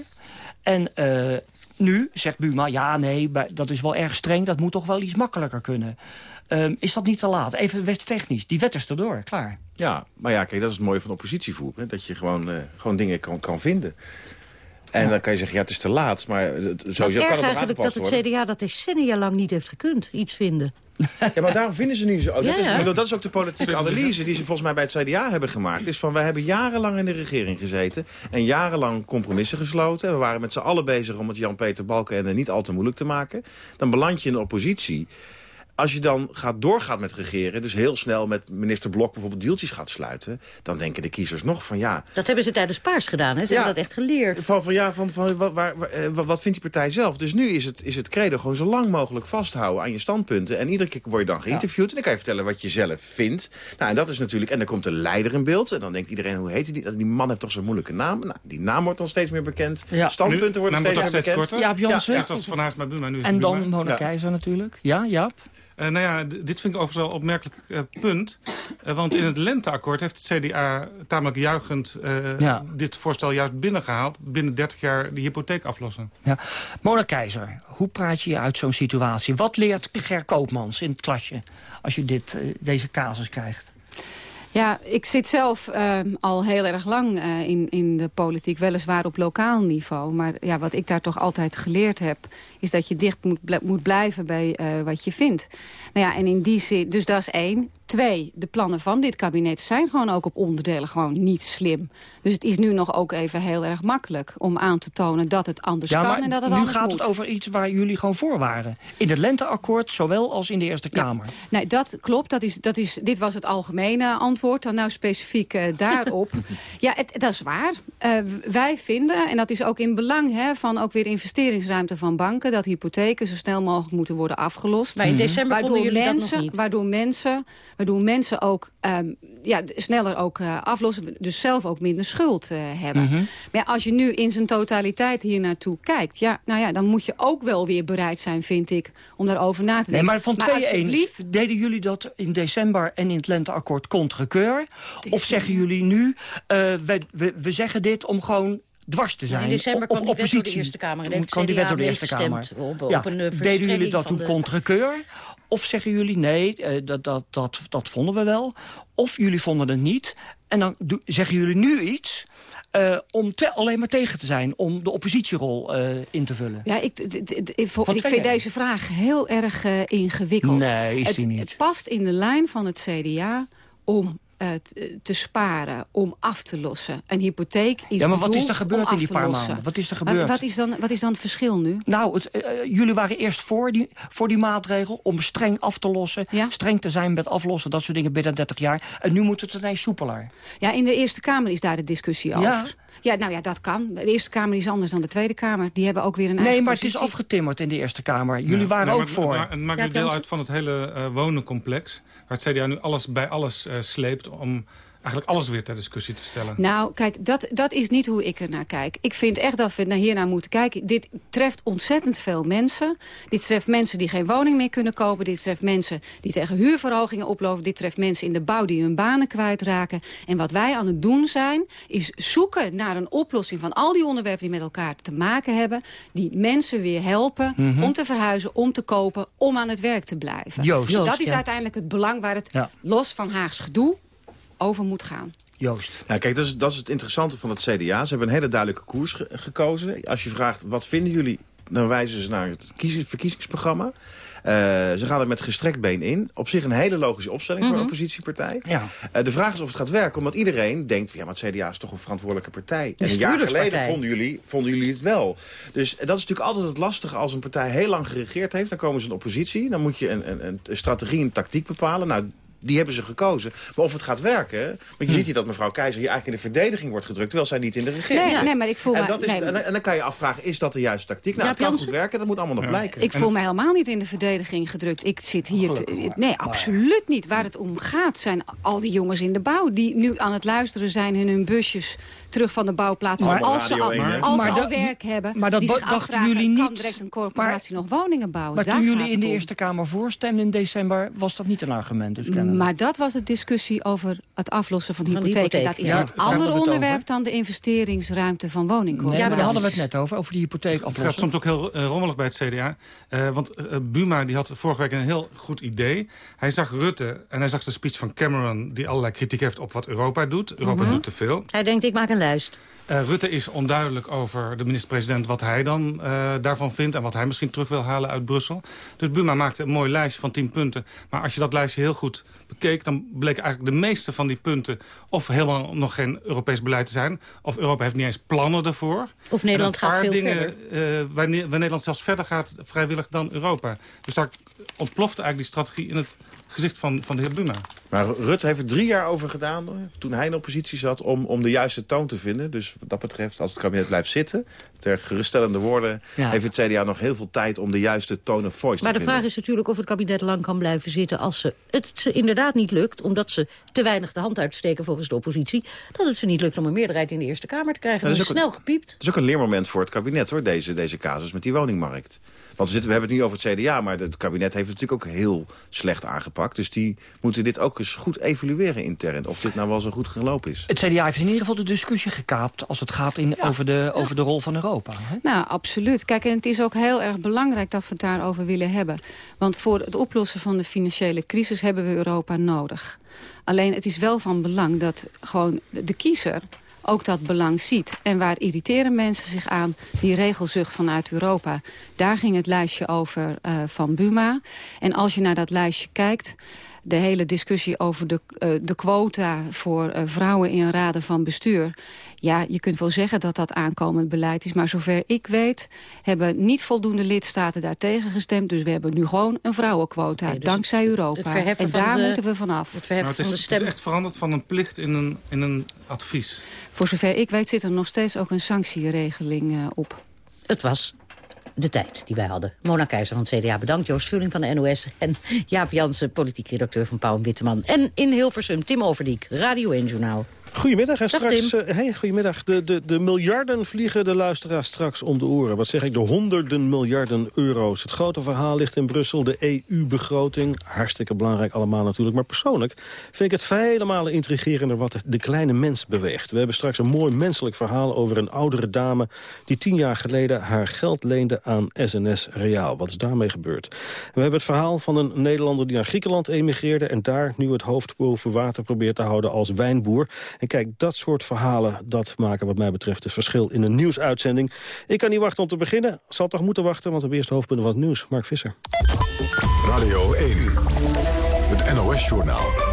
En eh, nu zegt Buma, ja nee, dat is wel erg streng... dat moet toch wel iets makkelijker kunnen. Ehm, is dat niet te laat? Even wetstechnisch. Die wet is erdoor, klaar. Ja, maar ja, kijk, dat is het mooie van oppositie voeren. Dat je gewoon, eh, gewoon dingen kan, kan vinden. En dan kan je zeggen, ja, het is te laat. Maar het- Wat sowieso erg kan het nog eigenlijk dat het worden. CDA dat decennia lang niet heeft gekund, iets vinden. Ja, maar daarom vinden ze nu zo. Oh, Ja, dat, is, ja. ik bedoel, dat is ook de politieke analyse die ze volgens mij bij het CDA hebben gemaakt. Is van, wij hebben jarenlang in de regering gezeten. En jarenlang compromissen gesloten. We waren met z'n allen bezig om het Jan-Peter Balkenende niet al te moeilijk te maken. Dan beland je in de oppositie. Als je dan gaat doorgaat met regeren, dus heel snel met minister Blok bijvoorbeeld deeltjes gaat sluiten, dan denken de kiezers nog van ja, Dat hebben ze tijdens Paars gedaan, hè? Ze Ja. hebben dat echt geleerd. van, van ja, van, van wat, waar, waar, eh, wat, vindt die partij zelf? Dus nu is het, is het credo gewoon zo lang mogelijk vasthouden aan je standpunten. En iedere keer word je dan geïnterviewd en dan kan je vertellen wat je zelf vindt. Nou, en dat is natuurlijk, en dan komt de leider in beeld. En dan denkt iedereen, hoe heet die? Die man heeft toch zo'n moeilijke naam? Nou, die naam wordt dan steeds meer bekend. Ja. Standpunten Nu- worden steeds meer bekend. korter. Jaap Jansen. Ja, zoals Van nu is En dan. Mona Ja. Keizer natuurlijk. Ja, Jaap? Uh, nou ja, dit vind ik overigens wel een opmerkelijk uh, punt. Uh, want in het lenteakkoord heeft het CDA tamelijk juichend ja. dit voorstel juist binnengehaald. Binnen 30 jaar die hypotheek aflossen. Ja. Mona Keizer, hoe praat je je uit zo'n situatie? Wat leert Ger Koopmans in het klasje als je dit, deze casus krijgt? Ja, ik zit zelf uh, al heel erg lang uh, in, in de politiek, weliswaar op lokaal niveau. Maar ja, wat ik daar toch altijd geleerd heb, is dat je dicht moet, moet blijven bij uh, wat je vindt. Nou ja, en in die zin, dus dat is één. Twee, de plannen van dit kabinet zijn gewoon ook op onderdelen gewoon niet slim. Dus het is nu nog ook even heel erg makkelijk om aan te tonen dat het anders ja, kan en dat het nu anders gaat moet. het over iets waar jullie gewoon voor waren. In het lenteakkoord, zowel als in de Eerste Kamer. Ja, nee, dat klopt. Dat is, dat is, dit was het algemene antwoord. Dan nou specifiek uh, daarop. ja, het, dat is waar. Uh, wij vinden, en dat is ook in belang hè, van ook weer investeringsruimte van banken... dat hypotheken zo snel mogelijk moeten worden afgelost. Maar in december waardoor vonden jullie mensen, dat nog niet. Waardoor mensen, waardoor mensen ook um, ja, sneller ook uh, aflossen. Dus zelf ook minder schuld uh, hebben. Mhm. Maar ja, als je nu in zijn totaliteit hier naartoe kijkt... Ja, nou ja, dan moet je ook wel weer bereid zijn, vind ik, om daarover na te denken. Nee, maar van twee alsjeblieft- eens, deden jullie dat in december en in het lenteakkoord contre keur? Of zeggen jullie nu, uh, we, we, we zeggen dit om gewoon dwars te zijn. in december op, kwam op die wet door de. Eerste Kamer en Toen heeft kwam die wet door de Eerste Kamer. op- ja. op een, Deden jullie dat toen de- contre keur? Of zeggen jullie nee, eh, dat, dat, dat, dat vonden we wel. Of jullie vonden het niet. En dan zeggen jullie nu iets eh, om te, alleen maar tegen te zijn. Om de oppositierol eh, in te vullen. Ja, ik, ik, vind deze vraag heel erg eh, ingewikkeld. Nee, is het, die niet. het past in de lijn van het CDA om te sparen, om af te lossen. Een hypotheek is Ja, maar wat is er gebeurd in die paar maanden? Wat is er Wat- gebeurd? Wat, is dan, wat is dan het verschil nu? Nou, het, eh, jullie waren eerst voor die, voor die maatregel om streng af te lossen. Streng te zijn met aflossen, dat soort dingen binnen 30 jaar. En nu moet het ineens soepeler. Ja, in de Eerste Kamer is daar de discussie over. Ja, nou ja, dat kan. De Eerste Kamer is anders dan de Tweede Kamer. Die hebben ook weer een Nee, eigen maar het is afgetimmerd in de Eerste Kamer. Jullie waren Nee, ook maar- voor. Maar, het maakt Ja, nu deel uit van het hele eh, wonencomplex. Waar het CDA nu alles bij alles eh, sleept om eigenlijk alles weer ter discussie te stellen. Nou, kijk, dat, dat is niet hoe ik er naar kijk. Ik vind echt dat we naar hiernaar moeten kijken. Dit treft ontzettend veel mensen. Dit treft mensen die geen woning meer kunnen kopen. Dit treft mensen die tegen huurverhogingen oplopen. Dit treft mensen in de bouw die hun banen kwijtraken. En wat wij aan het doen zijn, is zoeken naar een oplossing van al die onderwerpen die met elkaar te maken hebben. Die mensen weer helpen Mhm. om te verhuizen, om te kopen, om aan het werk te blijven. Joost. Dus dat Joost, is ja. uiteindelijk het belang waar het Ja. los van Haags gedoe over moet gaan. Joost. Ja, kijk, dat is, dat is het interessante van het CDA. Ze hebben een hele duidelijke koers ge- gekozen. Als je vraagt, wat vinden jullie? Dan wijzen ze naar het verkiezingsprogramma. Eh, ze gaan er met gestrekt been in. Op zich een hele logische opstelling voor een Mhm. oppositiepartij. Ja. Eh, de vraag is of het gaat werken, omdat iedereen denkt... ja, maar het CDA is toch een verantwoordelijke partij. En een jaar geleden vonden jullie, vonden jullie het wel. Dus dat is natuurlijk altijd het lastige als een partij heel lang geregeerd heeft. Dan komen ze in oppositie. Dan moet je een, een, een strategie, een tactiek bepalen. Nou, die hebben ze gekozen. Maar of het gaat werken... Want je Hm. ziet hier dat mevrouw Keizer hier eigenlijk in de verdediging wordt gedrukt... terwijl zij niet in de regering Nee, zit. nee, maar ik voel en, dat is, nee. en, en dan kan je afvragen, is dat de juiste tactiek? Nou, Ja, het kan goed werken, dat moet allemaal nog blijken. Ik voel mij helemaal niet in de verdediging gedrukt. Ik zit hier... te- nee, absoluut niet. Waar het om gaat zijn al die jongens in de bouw... die nu aan het luisteren zijn in hun busjes terug van de bouwplaats. Maar- als ze al, als Maar ze al werk hebben, maar dat die zich dachten afvragen, jullie kan niet- direct een corporatie nog woningen bouwen? Maar toen jullie in de. Eerste Kamer voorstemden in december... was dat niet een argument, dus. Maar dat was de discussie over het aflossen van Van de hypotheken. hypotheek, Dat is ja. een ander onderwerp over. dan de investeringsruimte van woningcorporaties. Nee, Ja, daar hadden we het net over, over die hypotheek Het gaat aflossen. soms ook heel eh, rommelig bij het CDA. Eh, want eh, Buma die had vorige week een heel goed idee. Hij zag Rutte en hij zag de speech van Cameron... die allerlei kritiek heeft op wat Europa doet. Europa Mhm. doet te veel. Hij denkt, ik maak een lijst. Eh, Rutte is onduidelijk over de minister-president wat hij dan eh, daarvan vindt... en wat hij misschien terug wil halen uit Brussel. Dus Buma maakte een mooi lijstje van 10 punten. Maar als je dat lijstje heel goed bekeek... dan bleken eigenlijk de meeste van die punten... of helemaal nog geen Europees beleid te zijn... of Europa heeft niet eens plannen ervoor. Of Nederland gaat paar veel dingen, verder. eh, waar, Ne- waar Nederland zelfs verder gaat vrijwillig dan Europa. Dus daar ontplofte eigenlijk die strategie in het gezicht van, van de heer Buma. Maar Rutte heeft er drie jaar over gedaan, toen hij in oppositie zat... Om, om de juiste toon te vinden. Dus wat dat betreft, als het kabinet blijft zitten... ter geruststellende woorden, heeft het CDA nog heel veel tijd... om de juiste toon of voice maar te vinden. Maar de vraag is natuurlijk of het kabinet lang kan blijven zitten... als ze, het ze inderdaad niet lukt, omdat ze te weinig de hand uitsteken volgens de oppositie... dat het ze niet lukt om een meerderheid in de Eerste Kamer te krijgen. dat is snel gepiept. Het is ook een leermoment voor het kabinet, hoor, deze, deze casus met die woningmarkt. Want we, zitten, we hebben het nu over het CDA, maar het kabinet heeft het natuurlijk ook heel slecht aangepakt. Dus die moeten dit ook eens goed evalueren intern. Of dit nou wel zo goed gelopen is. Het CDA heeft in ieder geval de discussie gekaapt als het gaat in, over, de, over de rol van Europa. Hè? Nou, absoluut. Kijk, en het is ook heel erg belangrijk dat we het daarover willen hebben. Want voor het oplossen van de financiële crisis hebben we Europa nodig. Alleen het is wel van belang dat gewoon de kiezer ook dat belang ziet. En waar irriteren mensen zich aan? Die regelzucht vanuit Europa. Daar ging het lijstje over uh, van Buma. En als je naar dat lijstje kijkt de hele discussie over de, uh, de quota voor uh, vrouwen in raden van bestuur. Ja, je kunt wel zeggen dat dat aankomend beleid is. Maar zover ik weet hebben niet voldoende lidstaten daartegen gestemd. Dus we hebben nu gewoon een vrouwenquota, okay, dus dankzij Europa. En daar de, moeten we vanaf. Het, nou, het, is, het is echt veranderd van een plicht in een, in een advies. Voor zover ik weet zit er nog steeds ook een sanctieregeling uh, op. Het was de tijd die wij hadden. Mona Keizer van het CDA bedankt. Joost Vulling van de NOS. En Jaap Jansen, politiek redacteur van Pauw en Witteman. En in Hilversum, Tim Overdiek, Radio 1 Journaal. Goedemiddag. En Dag, straks, uh, hey, goedemiddag. De, de, de miljarden vliegen de luisteraars straks om de oren. Wat zeg ik? De honderden miljarden euro's. Het grote verhaal ligt in Brussel. De EU-begroting. Hartstikke belangrijk allemaal natuurlijk. Maar persoonlijk vind ik het vele malen intrigerender wat de kleine mens beweegt. We hebben straks een mooi menselijk verhaal over een oudere dame... die tien jaar geleden haar geld leende aan SNS Reaal. Wat is daarmee gebeurd? We hebben het verhaal van een Nederlander die naar Griekenland emigreerde... en daar nu het hoofd boven water probeert te houden als wijnboer. En kijk, dat soort verhalen, dat maken wat mij betreft het verschil in een nieuwsuitzending. Ik kan niet wachten om te beginnen. Zal toch moeten wachten, want we hebben eerst de hoofdpunten van het nieuws. Mark Visser. Radio 1, het NOS-journaal.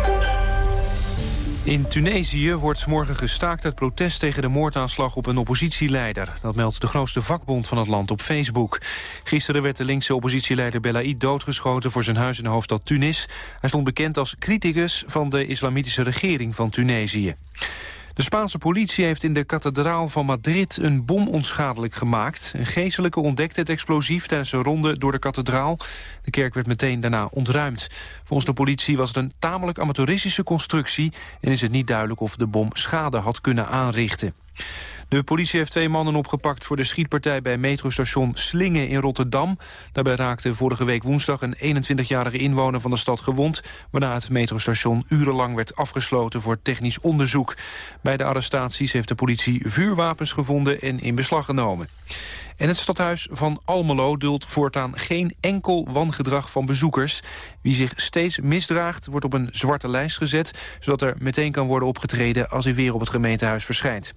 In Tunesië wordt morgen gestaakt uit protest tegen de moordaanslag op een oppositieleider. Dat meldt de grootste vakbond van het land op Facebook. Gisteren werd de linkse oppositieleider Belaid doodgeschoten voor zijn huis in de hoofdstad Tunis. Hij stond bekend als criticus van de islamitische regering van Tunesië. De Spaanse politie heeft in de kathedraal van Madrid een bom onschadelijk gemaakt. Een geestelijke ontdekte het explosief tijdens een ronde door de kathedraal. De kerk werd meteen daarna ontruimd. Volgens de politie was het een tamelijk amateuristische constructie... en is het niet duidelijk of de bom schade had kunnen aanrichten. De politie heeft twee mannen opgepakt voor de schietpartij bij metrostation Slingen in Rotterdam. Daarbij raakte vorige week woensdag een 21-jarige inwoner van de stad gewond, waarna het metrostation urenlang werd afgesloten voor technisch onderzoek. Bij de arrestaties heeft de politie vuurwapens gevonden en in beslag genomen. En het stadhuis van Almelo duldt voortaan geen enkel wangedrag van bezoekers. Wie zich steeds misdraagt wordt op een zwarte lijst gezet... zodat er meteen kan worden opgetreden als hij weer op het gemeentehuis verschijnt.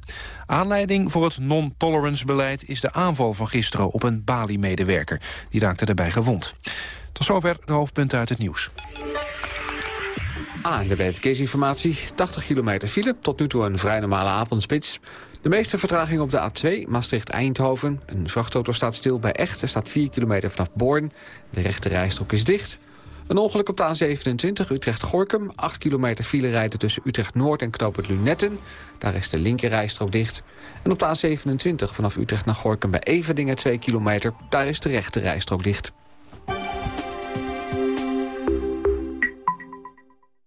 Aanleiding voor het non-tolerance-beleid is de aanval van gisteren op een Bali-medewerker. Die raakte daarbij gewond. Tot zover de hoofdpunten uit het nieuws. Ah, de verkeersinformatie. 80 kilometer file. Tot nu toe een vrij normale avondspits. De meeste vertraging op de A2, Maastricht-Eindhoven. Een vrachtauto staat stil bij Echt. Er staat 4 kilometer vanaf Born. De rechte rijstrook is dicht. Een ongeluk op de A27 Utrecht-Gorkum. 8 kilometer file rijden tussen Utrecht-Noord en Knoop Lunetten. Daar is de linker rijstrook dicht. En op de A27 vanaf Utrecht naar Gorkum bij Everdingen 2 kilometer. Daar is de rechte rijstrook dicht.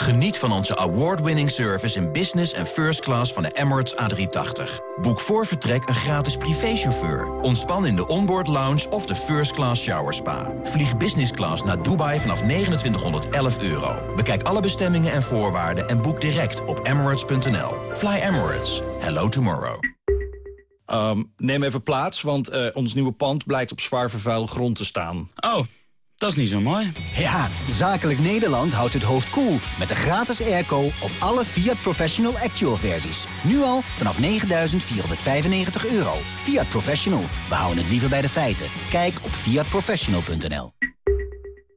Geniet van onze award-winning service in business en first class van de Emirates A380. Boek voor vertrek een gratis privéchauffeur. Ontspan in de onboard lounge of de first class shower spa. Vlieg business class naar Dubai vanaf 2911 euro. Bekijk alle bestemmingen en voorwaarden en boek direct op emirates.nl. Fly Emirates. Hello tomorrow. Um, neem even plaats, want uh, ons nieuwe pand blijkt op zwaar vervuilde grond te staan. Oh, Dat is niet zo mooi. Ja, Zakelijk Nederland houdt het hoofd koel cool met de gratis airco op alle Fiat Professional Actual versies. Nu al vanaf 9.495 euro. Fiat Professional, we houden het liever bij de feiten. Kijk op fiatprofessional.nl.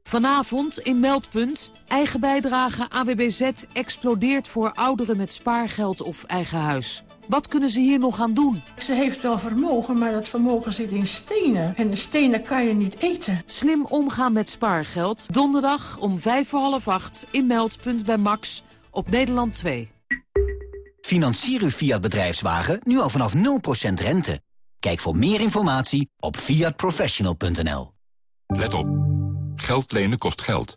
Vanavond in Meldpunt. Eigen bijdrage AWBZ explodeert voor ouderen met spaargeld of eigen huis. Wat kunnen ze hier nog aan doen? Ze heeft wel vermogen, maar dat vermogen zit in stenen. En stenen kan je niet eten. Slim omgaan met spaargeld. Donderdag om vijf voor half acht in Meldpunt bij Max op Nederland 2. Financier uw Fiat bedrijfswagen nu al vanaf 0% rente. Kijk voor meer informatie op fiatprofessional.nl. Let op. Geld lenen kost geld.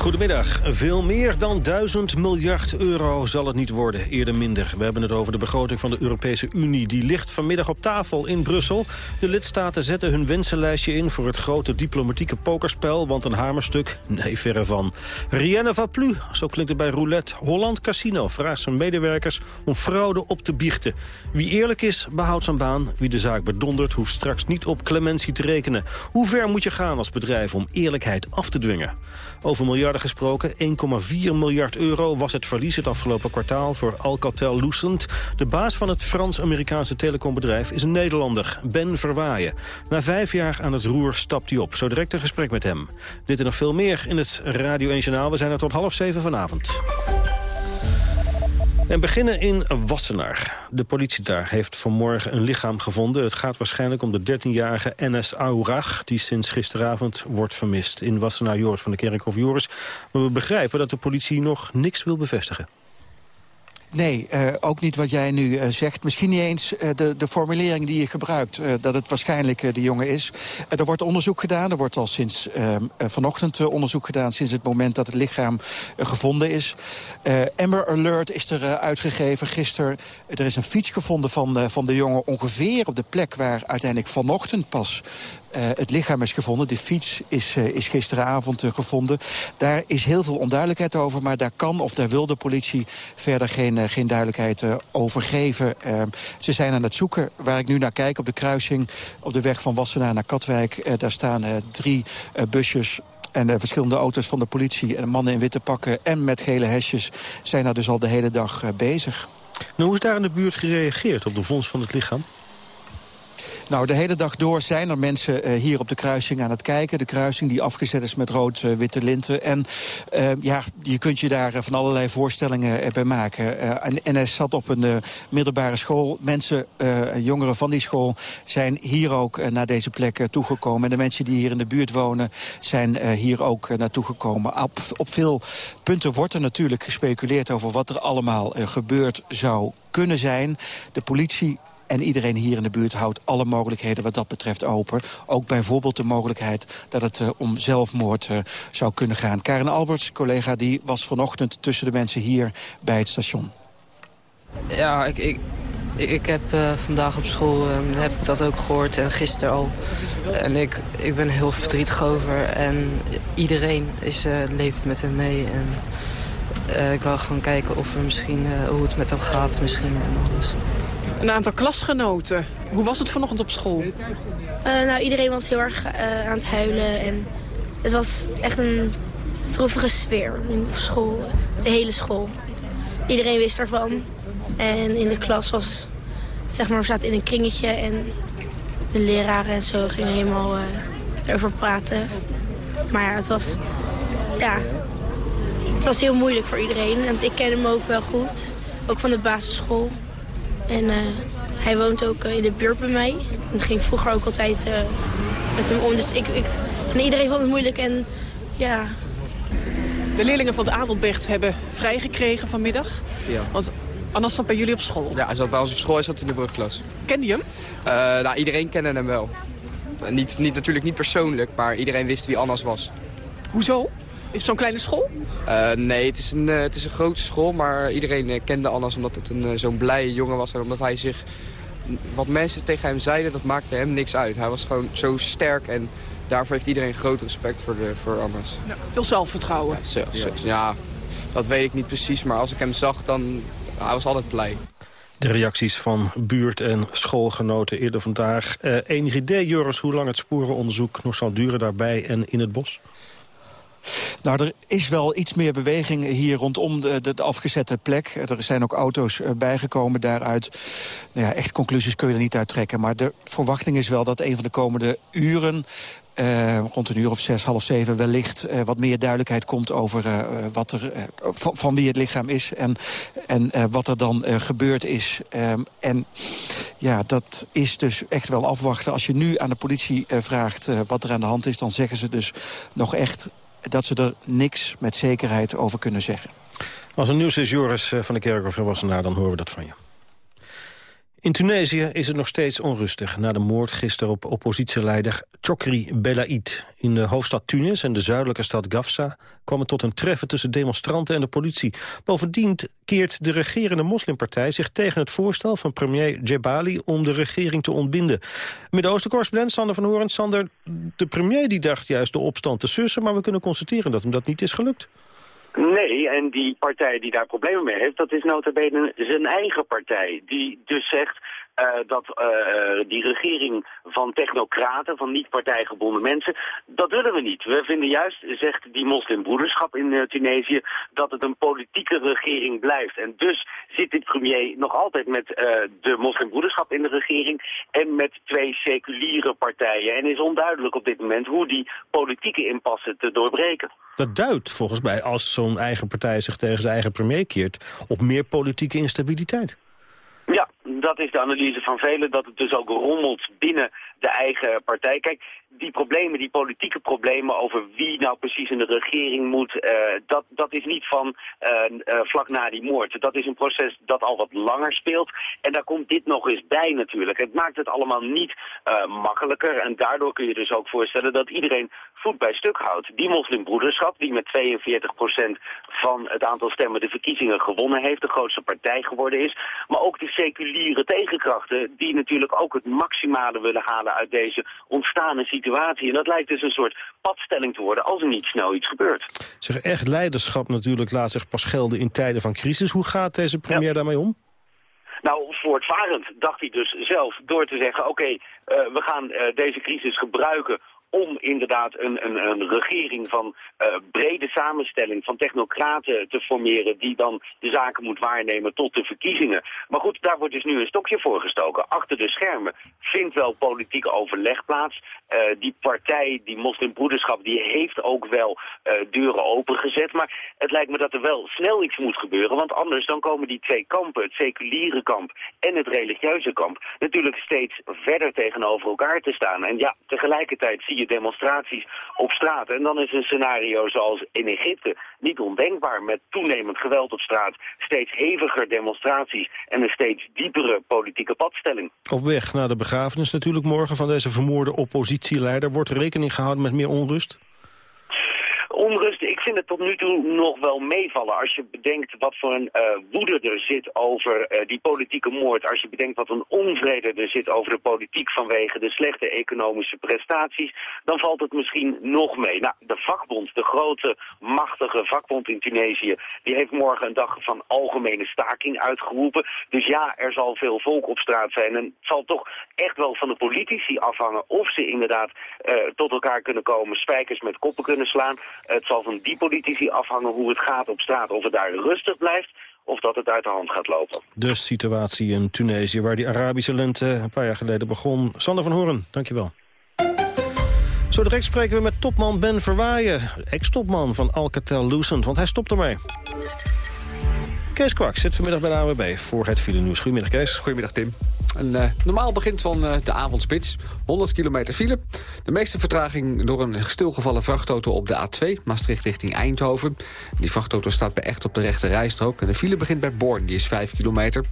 Goedemiddag. Veel meer dan 1000 miljard euro zal het niet worden, eerder minder. We hebben het over de begroting van de Europese Unie. Die ligt vanmiddag op tafel in Brussel. De lidstaten zetten hun wensenlijstje in voor het grote diplomatieke pokerspel... want een hamerstuk? Nee, verre van. Rienne va plus, zo klinkt het bij Roulette. Holland Casino vraagt zijn medewerkers om fraude op te biechten. Wie eerlijk is, behoudt zijn baan. Wie de zaak bedondert, hoeft straks niet op clementie te rekenen. Hoe ver moet je gaan als bedrijf om eerlijkheid af te dwingen? Over gesproken, 1,4 miljard euro was het verlies het afgelopen kwartaal voor Alcatel-Lucent. De baas van het Frans-Amerikaanse telecombedrijf is een Nederlander, Ben Verwaaien. Na vijf jaar aan het roer stapt hij op. Zo direct een gesprek met hem. Dit en nog veel meer in het Radio 1 Journaal. We zijn er tot half zeven vanavond. En beginnen in Wassenaar. De politie daar heeft vanmorgen een lichaam gevonden. Het gaat waarschijnlijk om de 13-jarige Enes Aurach... die sinds gisteravond wordt vermist. In Wassenaar Joris van de Kerkhof Joris. Maar we begrijpen dat de politie nog niks wil bevestigen. Nee, uh, ook niet wat jij nu uh, zegt. Misschien niet eens uh, de, de formulering die je gebruikt, dat het waarschijnlijk de jongen is. er wordt onderzoek gedaan, er wordt al sinds ehm, vanochtend onderzoek gedaan... sinds het moment dat het lichaam gevonden is. Amber Alert is er uitgegeven gisteren. Er is een fiets gevonden van, van de jongen ongeveer op de plek... waar uiteindelijk vanochtend pas het lichaam is gevonden. De fiets is, is gisteravond gevonden. Daar is heel veel onduidelijkheid over, maar daar kan of daar wil de politie verder geen, geen duidelijkheid over geven. ze zijn aan het zoeken. Waar ik nu naar kijk op de kruising op de weg van Wassenaar naar Katwijk, daar staan drie busjes en de verschillende auto's van de politie en mannen in witte pakken en met gele hesjes zijn daar dus al de hele dag bezig. Nou, hoe is daar in de buurt gereageerd op de vondst van het lichaam? Nou, de hele dag door zijn er mensen uh, hier op de kruising aan het kijken. De kruising die afgezet is met rood-witte uh, linten. En uh, ja, je kunt je daar van allerlei voorstellingen bij maken. en NS zat op een middelbare school. Mensen, jongeren van die school, zijn hier ook naar deze plek toegekomen. En de mensen die hier in de buurt wonen, zijn hier ook naartoe gekomen. Op, op veel punten wordt er natuurlijk gespeculeerd over wat er allemaal gebeurd zou kunnen zijn. De politie en iedereen hier in de buurt houdt alle mogelijkheden wat dat betreft open. Ook bijvoorbeeld de mogelijkheid dat het uh, om zelfmoord uh, zou kunnen gaan. Karen Alberts, collega, die was vanochtend tussen de mensen hier bij het station. Ja, ik, ik, ik heb uh, vandaag op school heb ik dat ook gehoord en gisteren al. En ik, ik ben heel verdrietig over. En iedereen is, leeft met hem mee. En ik wil gewoon kijken of er misschien, hoe het met hem gaat misschien en alles. Een aantal klasgenoten. Hoe was het vanochtend op school? Uh, nou, iedereen was heel erg uh, aan het huilen. En het was echt een droevige sfeer op school. De hele school. Iedereen wist ervan. En in de klas was, zeg maar, we zaten in een kringetje. En de leraren en zo gingen helemaal uh, erover praten. Maar ja, het was, ja, het was heel moeilijk voor iedereen. Want ik ken hem ook wel goed. Ook van de basisschool. En uh, hij woont ook uh, in de buurt bij mij. En ging vroeger ook altijd uh, met hem om. Dus ik, ik, en iedereen vond het moeilijk en ja... De leerlingen van de Adelbrecht hebben vrijgekregen vanmiddag. Ja. Want Annas zat bij jullie op school. Ja, hij zat bij ons op school. Hij zat in de brugklas. Ken je hem? nou, iedereen kende hem wel. Niet, niet, natuurlijk niet persoonlijk, maar iedereen wist wie Annas was. Hoezo? Is het zo'n kleine school? Uh, nee, het is, een, uh, het is een grote school, maar iedereen uh, kende Annas omdat het een zo'n blije jongen was. En omdat hij zich, wat mensen tegen hem zeiden, dat maakte hem niks uit. Hij was gewoon zo sterk en daarvoor heeft iedereen groot respect voor, de, voor Annas. Ja, veel zelfvertrouwen. Ja, zelf, ja. ja, dat weet ik niet precies. Maar als ik hem zag, dan hij was altijd blij. De reacties van buurt- en schoolgenoten eerder vandaag. Uh, enig idee, Joris, hoe lang het sporenonderzoek nog zal duren daarbij en in het bos? Nou, er is wel iets meer beweging hier rondom de, afgezette plek. Er zijn ook auto's uh, bijgekomen daaruit. Nou ja, echt conclusies kun je er niet uit trekken. Maar de verwachting is wel dat een van de komende uren... Uh, rond een uur of zes, half zeven wellicht uh, wat meer duidelijkheid komt over wat er, van, van, wie het lichaam is en, en wat er dan gebeurd is. Um, en ja, dat is dus echt wel afwachten. Als je nu aan de politie vraagt wat er aan de hand is, dan zeggen ze dus nog echt dat ze er niks met zekerheid over kunnen zeggen. Als er nieuws is, Joris van de Kerkhof en Wassenaar, dan horen we dat van je. In Tunesië is het nog steeds onrustig na de moord gisteren op oppositieleider Chokri Belaid. In de hoofdstad Tunis en de zuidelijke stad Gafsa kwam het tot een treffen tussen demonstranten en de politie. Bovendien keert de regerende moslimpartij zich tegen het voorstel van premier Djebali om de regering te ontbinden. Midden-Oosten-correspondent Sander van Hoorn. Sander, de premier die dacht juist de opstand te sussen, maar we kunnen constateren dat hem dat niet is gelukt. Nee, en die partij die daar problemen mee heeft, dat is bene zijn eigen partij. Die dus zegt, dat uh, die regering van technocraten, van niet-partijgebonden mensen, dat willen we niet. We vinden juist, zegt die moslimbroederschap in Tunesië, dat het een politieke regering blijft. En dus zit dit premier nog altijd met de moslimbroederschap in de regering en met twee seculiere partijen. En is onduidelijk op dit moment hoe die politieke impasse te doorbreken. Dat duidt volgens mij, als zo'n eigen partij zich tegen zijn eigen premier keert, op meer politieke instabiliteit. Ja, dat is de analyse van velen, dat het dus ook rommelt binnen de eigen partij. Kijk, die problemen, die politieke problemen over wie nou precies in de regering moet, uh, dat, dat is niet van uh, uh, vlak na die moord. Dat is een proces dat al wat langer speelt. En daar komt dit nog eens bij natuurlijk. Het maakt het allemaal niet makkelijker. En daardoor kun je dus ook voorstellen dat iedereen voet bij stuk houdt. Die moslimbroederschap, die met 42% van het aantal stemmen de verkiezingen gewonnen heeft, de grootste partij geworden is. Maar ook de seculiere tegenkrachten, die natuurlijk ook het maximale willen halen uit deze ontstane situatie. En dat lijkt dus een soort padstelling te worden als er niet snel iets gebeurt. Zeg, echt leiderschap natuurlijk laat zich pas gelden in tijden van crisis. Hoe gaat deze premier ja. daarmee om? Nou, voortvarend dacht hij dus zelf door te zeggen... oké, okay, uh, we gaan uh, deze crisis gebruiken om inderdaad een, een, een regering van uh, brede samenstelling van technocraten te formeren die dan de zaken moet waarnemen tot de verkiezingen. Maar goed, daar wordt dus nu een stokje voor gestoken. Achter de schermen vindt wel politiek overleg plaats. Uh, die partij, die moslimbroederschap, die heeft ook wel uh, deuren opengezet. Maar het lijkt me dat er wel snel iets moet gebeuren, want anders dan komen die twee kampen, het seculiere kamp en het religieuze kamp, natuurlijk steeds verder tegenover elkaar te staan. En ja, tegelijkertijd zie je demonstraties op straat. En dan is een scenario zoals in Egypte niet ondenkbaar... met toenemend geweld op straat, steeds heviger demonstraties... en een steeds diepere politieke padstelling. Op weg naar de begrafenis natuurlijk morgen van deze vermoorde oppositieleider... wordt rekening gehouden met meer onrust? Onrust, ik vind het tot nu toe nog wel meevallen. Als je bedenkt wat voor een uh, woede er zit over uh, die politieke moord. Als je bedenkt wat een onvrede er zit over de politiek vanwege de slechte economische prestaties. Dan valt het misschien nog mee. Nou, de vakbond, de grote, machtige vakbond in Tunesië. Die heeft morgen een dag van algemene staking uitgeroepen. Dus ja, er zal veel volk op straat zijn. En het zal toch echt wel van de politici afhangen of ze inderdaad uh, tot elkaar kunnen komen. Spijkers met koppen kunnen slaan. Het zal van die politici afhangen hoe het gaat op straat. Of het daar rustig blijft of dat het uit de hand gaat lopen. De situatie in Tunesië, waar die Arabische lente een paar jaar geleden begon. Sander van Hoorn, dankjewel. Zo direct spreken we met topman Ben Verwaaien, ex-topman van Alcatel-Lucent, want hij stopt ermee. Kees Kwak zit vanmiddag bij de AWB voor het file nieuws. Goedemiddag Kees. Goedemiddag Tim. Een uh, normaal begint van uh, de avondspits. 100 kilometer file. De meeste vertraging door een stilgevallen vrachtauto op de A2. Maastricht richting Eindhoven. Die vrachtauto staat bij echt op de rechte rijstrook. En de file begint bij Born, die is 5 kilometer.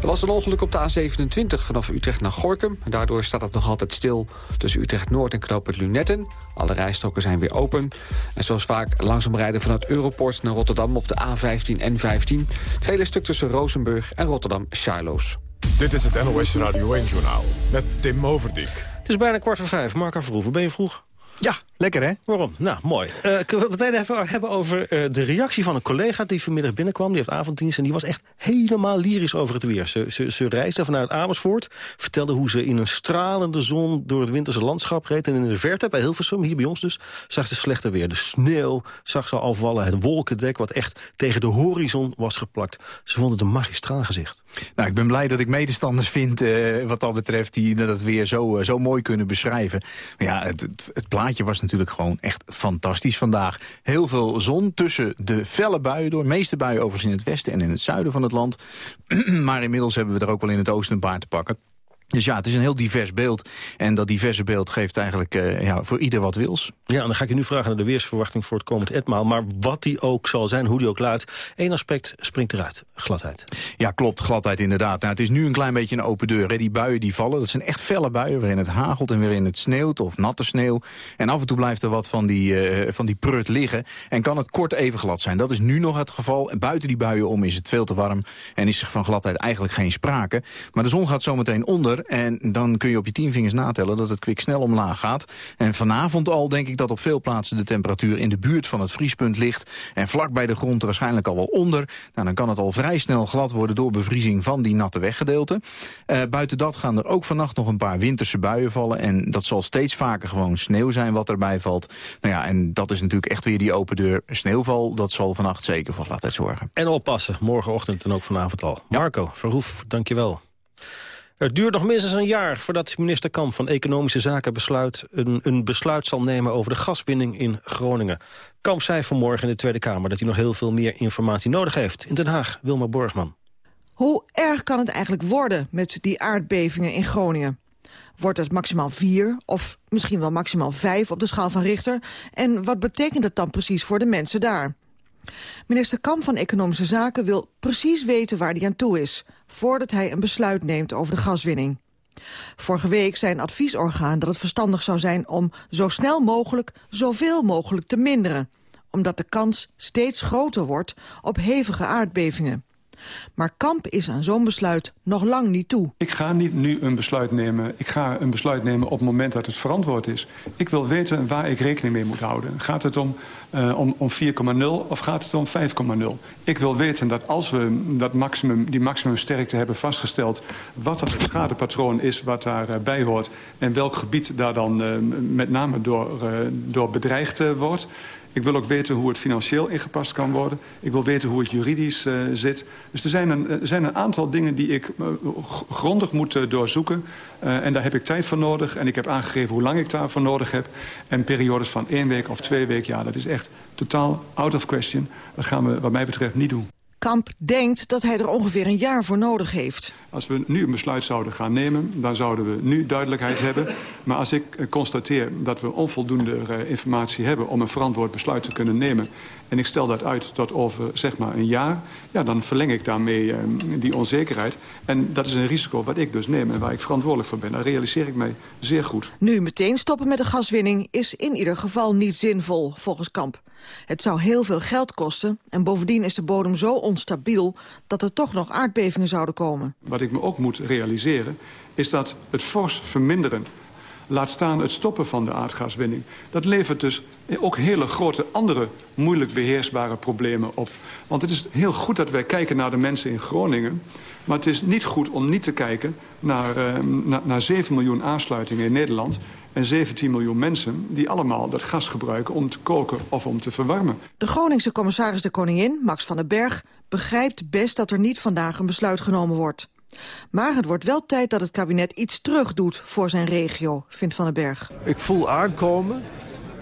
Er was een ongeluk op de A27 vanaf Utrecht naar Gorkum. Daardoor staat het nog altijd stil tussen Utrecht-Noord en Knoopend Lunetten. Alle rijstroken zijn weer open. En zoals vaak langzaam rijden vanuit Europort naar Rotterdam op de A15 en 15. Het hele stuk tussen Rozenburg en Rotterdam-Charloes. Dit is het NOS Radio 1-journaal met Tim Overdijk. Het is bijna kwart voor vijf. Mark Verhoeven, ben je vroeg? Ja, Lekker, hè? Waarom? Nou, mooi. Uh, kunnen we het meteen even hebben over uh, de reactie van een collega... die vanmiddag binnenkwam, die heeft avonddienst... en die was echt helemaal lyrisch over het weer. Ze, ze, ze reisde vanuit Amersfoort, vertelde hoe ze in een stralende zon... door het winterse landschap reed. En in de verte, bij Hilversum, hier bij ons dus... zag ze slechte weer. De sneeuw zag ze afvallen, het wolkendek... wat echt tegen de horizon was geplakt. Ze vond het een magistraal gezicht. Nou, ik ben blij dat ik medestanders vind uh, wat dat betreft... die dat weer zo, zo mooi kunnen beschrijven. Maar ja, het, het, het plaatje was natuurlijk gewoon echt fantastisch vandaag. Heel veel zon tussen de felle buien door. Meeste buien overigens in het westen en in het zuiden van het land. maar inmiddels hebben we er ook wel in het oosten een paar te pakken. Dus ja, het is een heel divers beeld. En dat diverse beeld geeft eigenlijk uh, ja, voor ieder wat wils. Ja, en dan ga ik je nu vragen naar de weersverwachting voor het komend etmaal. Maar wat die ook zal zijn, hoe die ook luidt. één aspect springt eruit, gladheid. Ja, klopt, gladheid inderdaad. Nou, het is nu een klein beetje een open deur. Hè. Die buien die vallen, dat zijn echt felle buien... waarin het hagelt en waarin het sneeuwt of natte sneeuw. En af en toe blijft er wat van die, uh, van die prut liggen. En kan het kort even glad zijn. Dat is nu nog het geval. En buiten die buien om is het veel te warm. En is er van gladheid eigenlijk geen sprake. Maar de zon gaat zometeen onder en dan kun je op je tien vingers natellen dat het kwik snel omlaag gaat. En vanavond al denk ik dat op veel plaatsen de temperatuur in de buurt van het vriespunt ligt. En vlak bij de grond waarschijnlijk al wel onder. Nou, dan kan het al vrij snel glad worden door bevriezing van die natte weggedeelte. Uh, buiten dat gaan er ook vannacht nog een paar winterse buien vallen. En dat zal steeds vaker gewoon sneeuw zijn wat erbij valt. Nou ja, en dat is natuurlijk echt weer die open deur. Sneeuwval, dat zal vannacht zeker voor gladheid zorgen. En oppassen, morgenochtend en ook vanavond al. Marco, Verhoef, dankjewel. Het duurt nog minstens een jaar voordat minister Kamp van Economische Zaken besluit, een, een besluit zal nemen over de gaswinning in Groningen. Kamp zei vanmorgen in de Tweede Kamer dat hij nog heel veel meer informatie nodig heeft. In Den Haag, Wilma Borgman. Hoe erg kan het eigenlijk worden met die aardbevingen in Groningen? Wordt het maximaal vier of misschien wel maximaal vijf op de schaal van Richter? En wat betekent dat dan precies voor de mensen daar? Minister Kamp van Economische Zaken wil precies weten waar hij aan toe is... voordat hij een besluit neemt over de gaswinning. Vorige week zei een adviesorgaan dat het verstandig zou zijn... om zo snel mogelijk zoveel mogelijk te minderen omdat de kans steeds groter wordt op hevige aardbevingen. Maar Kamp is aan zo'n besluit nog lang niet toe. Ik ga niet nu een besluit nemen. Ik ga een besluit nemen op het moment dat het verantwoord is. Ik wil weten waar ik rekening mee moet houden. Gaat het om, uh, om, om 4,0 of gaat het om 5,0? Ik wil weten dat als we dat maximum, die maximumsterkte hebben vastgesteld... wat het schadepatroon is wat daarbij uh, hoort... en welk gebied daar dan uh, met name door, door bedreigd wordt... Ik wil ook weten hoe het financieel ingepast kan worden. Ik wil weten hoe het juridisch uh, zit. Dus er zijn, een, er zijn een aantal dingen die ik uh, grondig moet uh, doorzoeken. en daar heb ik tijd voor nodig. En ik heb aangegeven hoe lang ik daarvoor nodig heb. En periodes van één week of twee weken, ja, dat is echt totaal out of question. Dat gaan we wat mij betreft niet doen. Kamp denkt dat hij er ongeveer een jaar voor nodig heeft. Als we nu een besluit zouden gaan nemen, dan zouden we nu duidelijkheid hebben. Maar als ik constateer dat we onvoldoende informatie hebben... om een verantwoord besluit te kunnen nemen... en ik stel dat uit tot over zeg maar een jaar... ja, dan verleng ik daarmee uh, die onzekerheid. En dat is een risico wat ik dus neem en waar ik verantwoordelijk voor ben. Dat realiseer ik mij zeer goed. Nu meteen stoppen met de gaswinning is in ieder geval niet zinvol, volgens Kamp. Het zou heel veel geld kosten en bovendien is de bodem zo onstabiel... dat er toch nog aardbevingen zouden komen. Wat ik me ook moet realiseren is dat het fors verminderen... laat staan het stoppen van de aardgaswinning... dat levert dus ook hele grote andere moeilijk beheersbare problemen op. Want het is heel goed dat wij kijken naar de mensen in Groningen... maar het is niet goed om niet te kijken naar, uh, naar, naar 7 miljoen aansluitingen in Nederland en 17 miljoen mensen die allemaal dat gas gebruiken om te koken of om te verwarmen. De Groningse commissaris de Koningin, Max van den Berg, begrijpt best dat er niet vandaag een besluit genomen wordt. Maar het wordt wel tijd dat het kabinet iets terug doet voor zijn regio, vindt Van den Berg. Ik voel aankomen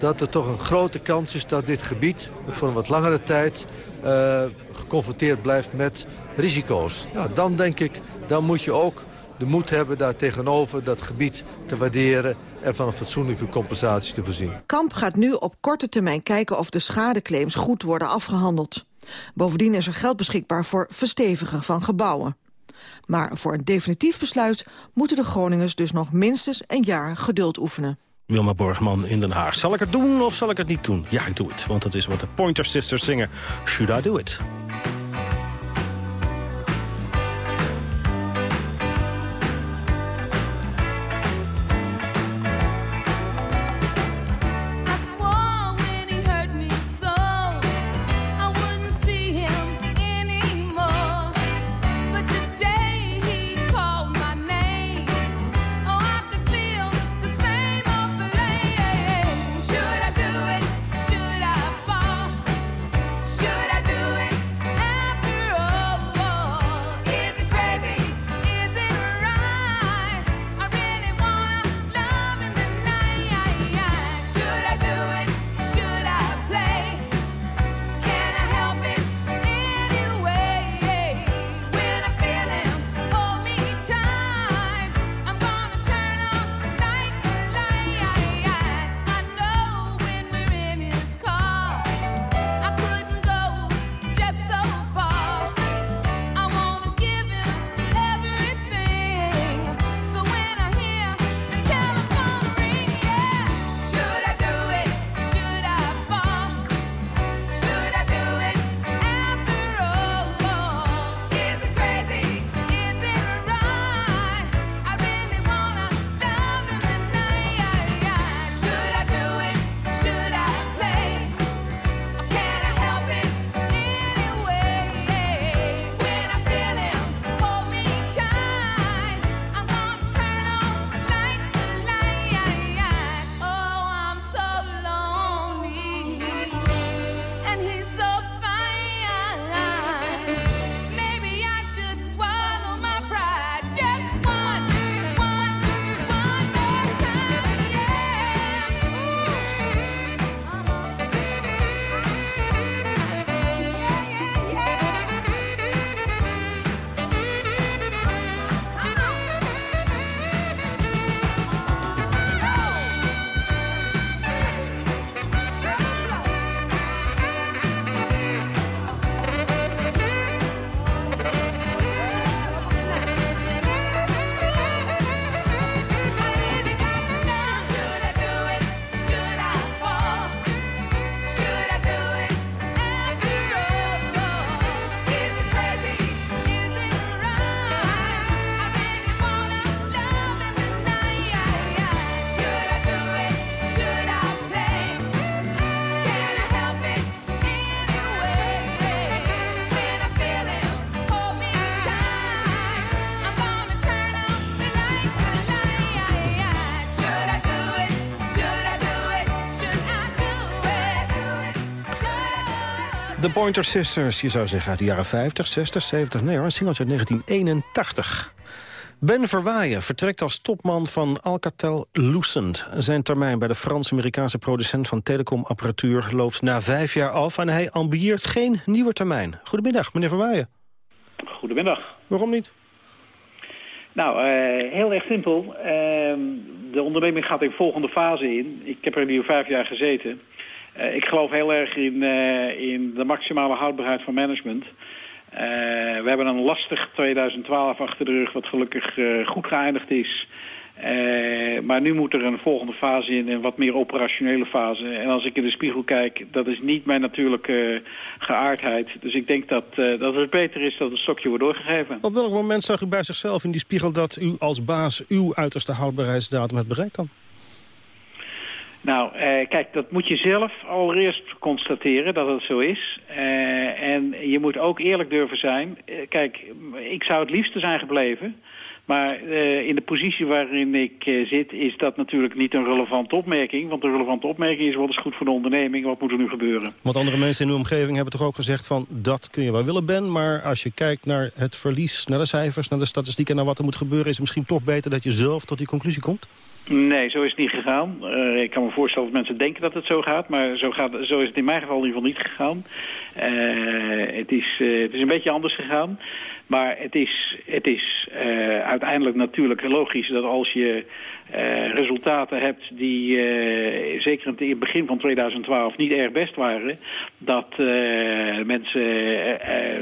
dat er toch een grote kans is dat dit gebied voor een wat langere tijd uh, geconfronteerd blijft met risico's. Nou, dan denk ik, dan moet je ook de moed hebben daar tegenover dat gebied te waarderen... en van een fatsoenlijke compensatie te voorzien. Kamp gaat nu op korte termijn kijken of de schadeclaims goed worden afgehandeld. Bovendien is er geld beschikbaar voor verstevigen van gebouwen. Maar voor een definitief besluit moeten de Groningers dus nog minstens een jaar geduld oefenen. Wilma Borgman in Den Haag. Zal ik het doen of zal ik het niet doen? Ja, ik doe het, want dat is wat de Pointer Sisters zingen. Should I do it? Pointer Sisters, je zou zeggen uit de jaren 50, 60, 70. Nee hoor, een singeltje uit 1981. Ben Verwaaien vertrekt als topman van Alcatel Lucent. Zijn termijn bij de Frans-Amerikaanse producent van telecomapparatuur loopt na vijf jaar af en hij ambieert geen nieuwe termijn. Goedemiddag, meneer Verwaaien. Goedemiddag. Waarom niet? Nou, uh, heel erg simpel. Uh, de onderneming gaat in volgende fase in. Ik heb er nu vijf jaar gezeten. Uh, ik geloof heel erg in, in de maximale houdbaarheid van management. Uh, we hebben een lastig 2012 achter de rug, wat gelukkig goed geëindigd is. Maar nu moet er een volgende fase in, een wat meer operationele fase. En als ik in de spiegel kijk, dat is niet mijn natuurlijke geaardheid. Dus ik denk dat, dat het beter is dat het stokje wordt doorgegeven. Op welk moment zag u bij zichzelf in die spiegel dat u als baas uw uiterste houdbaarheidsdatum hebt bereikt dan? Nou, eh, kijk, dat moet je zelf allereerst constateren dat het zo is. Eh, en je moet ook eerlijk durven zijn. Eh, kijk, ik zou het liefste zijn gebleven. Maar uh, in de positie waarin ik uh, zit is dat natuurlijk niet een relevante opmerking. Want de relevante opmerking is wat is goed voor de onderneming, wat moet er nu gebeuren. Want andere mensen in uw omgeving hebben toch ook gezegd van dat kun je wel willen Ben. Maar als je kijkt naar het verlies, naar de cijfers, naar de statistieken, naar wat er moet gebeuren. Is het misschien toch beter dat je zelf tot die conclusie komt? Nee, zo is het niet gegaan. Uh, ik kan me voorstellen dat mensen denken dat het zo gaat. Maar zo, gaat, zo is het in mijn geval in ieder geval niet gegaan. het, is, het is een beetje anders gegaan. Maar het is, het is uiteindelijk natuurlijk logisch dat als je uh, resultaten hebt die uh, zeker in het begin van 2012 niet erg best waren, dat mensen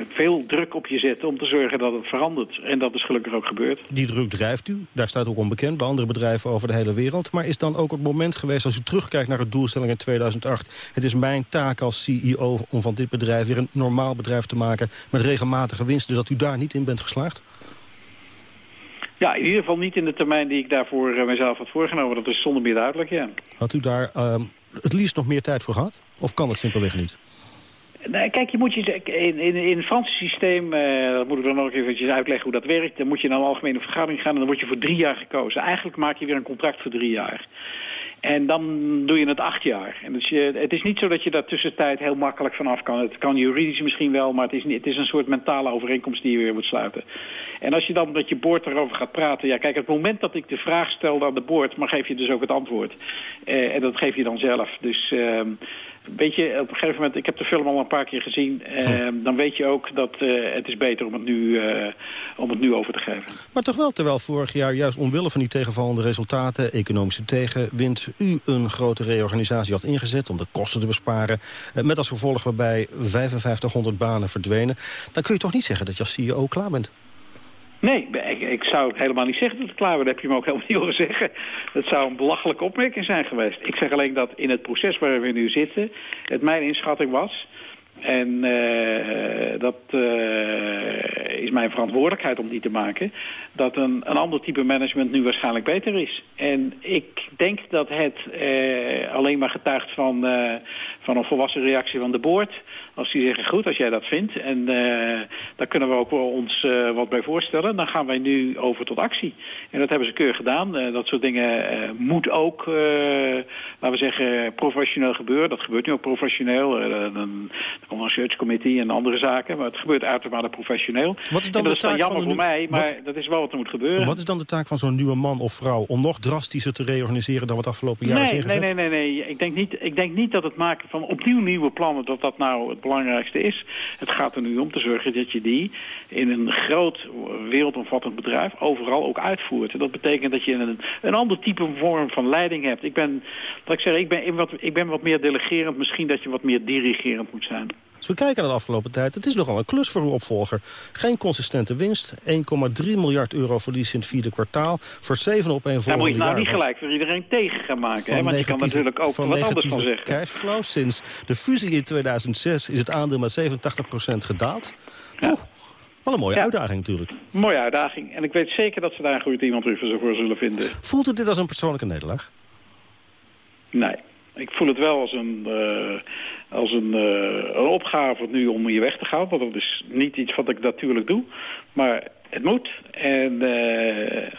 veel druk op je zetten om te zorgen dat het verandert. En dat is gelukkig ook gebeurd. Die druk drijft u, daar staat ook onbekend bij andere bedrijven over de hele wereld. Maar is dan ook het moment geweest als u terugkijkt naar het doelstelling in 2008, het is mijn taak als CEO om van dit bedrijf weer een normaal bedrijf te maken met regelmatige winsten, dat u daar niet in bent geslaagd? Ja, in ieder geval niet in de termijn die ik daarvoor uh, mezelf had voorgenomen. Dat is zonder meer duidelijk, ja. Had u daar uh, het liefst nog meer tijd voor gehad? Of kan het simpelweg niet? Nee, kijk, je moet je, in, in, in het Franse systeem, uh, dat moet ik dan nog even uitleggen hoe dat werkt. Dan moet je naar een algemene vergadering gaan en dan word je voor drie jaar gekozen. Eigenlijk maak je weer een contract voor drie jaar. En dan doe je het acht jaar. En dus je, het is niet zo dat je daar tussentijd heel makkelijk vanaf kan. Het kan juridisch misschien wel, maar het is, niet, het is een soort mentale overeenkomst die je weer moet sluiten. En als je dan met je boord erover gaat praten... Ja, kijk, het moment dat ik de vraag stel aan de boord... maar geef je dus ook het antwoord. Uh, en dat geef je dan zelf. Dus... Uh, Weet je, op een gegeven moment, ik heb de film al een paar keer gezien... Eh, dan weet je ook dat uh, het is beter om het, nu, uh, om het nu over te geven. Maar toch wel, terwijl vorig jaar juist omwille van die tegenvallende resultaten... economische tegenwind, u een grote reorganisatie had ingezet... om de kosten te besparen, met als gevolg waarbij 5500 banen verdwenen... dan kun je toch niet zeggen dat je als CEO klaar bent? Nee, ik, ik, zou helemaal niet zeggen dat het klaar was. Dat heb je me ook helemaal niet horen zeggen. Dat zou een belachelijke opmerking zijn geweest. Ik zeg alleen dat in het proces waar we nu zitten... het mijn inschatting was... En uh, dat uh, is mijn verantwoordelijkheid om die te maken. Dat een, een ander type management nu waarschijnlijk beter is. En ik denk dat het uh, alleen maar getuigt van, van een volwassen reactie van de boord. Als die zeggen, goed, als jij dat vindt. En daar kunnen we ook wel ons wat bij voorstellen. Dan gaan wij nu over tot actie. En dat hebben ze keurig gedaan. dat soort dingen moet ook, laten we zeggen, professioneel gebeuren. Dat gebeurt nu ook professioneel. dan een search committee en andere zaken. Maar het gebeurt uitermate professioneel. Wat is dan en dat de taak is dan jammer voor mij, maar wat... dat is wel wat er moet gebeuren. Wat is dan de taak van zo'n nieuwe man of vrouw... om nog drastischer te reorganiseren dan wat afgelopen jaar nee, is ingezet? Nee, nee, nee. nee. Ik, denk niet, ik denk niet dat het maken van opnieuw nieuwe plannen... dat dat nou het belangrijkste is. Het gaat er nu om te zorgen dat je die in een groot wereldomvattend bedrijf... overal ook uitvoert. En dat betekent dat je een, een ander type vorm van leiding hebt. Ik ben, wat ik zeg, ik ben, wat, ik ben wat meer delegerend. Misschien dat je wat meer dirigerend moet zijn. Als we kijken naar de afgelopen tijd, het is nogal een klus voor uw opvolger. Geen consistente winst, 1,3 miljard euro verlies in het vierde kwartaal. Voor zeven op een volgende jaar. moet je nou niet gelijk voor iedereen tegen gaan maken. Hè? Want je kan natuurlijk ook wat anders van zeggen. cashflow. Sinds de fusie in 2006 is het aandeel met 87% gedaald. Ja. wel een mooie uitdaging natuurlijk. Mooie uitdaging. En ik weet zeker dat ze daar een goed iemand voor zullen vinden. Voelt u dit als een persoonlijke nederlaag? Nee. Ik voel het wel als een, uh, als een, uh, een opgave nu om hier weg te gaan. Want dat is niet iets wat ik natuurlijk doe. Maar het moet. En uh,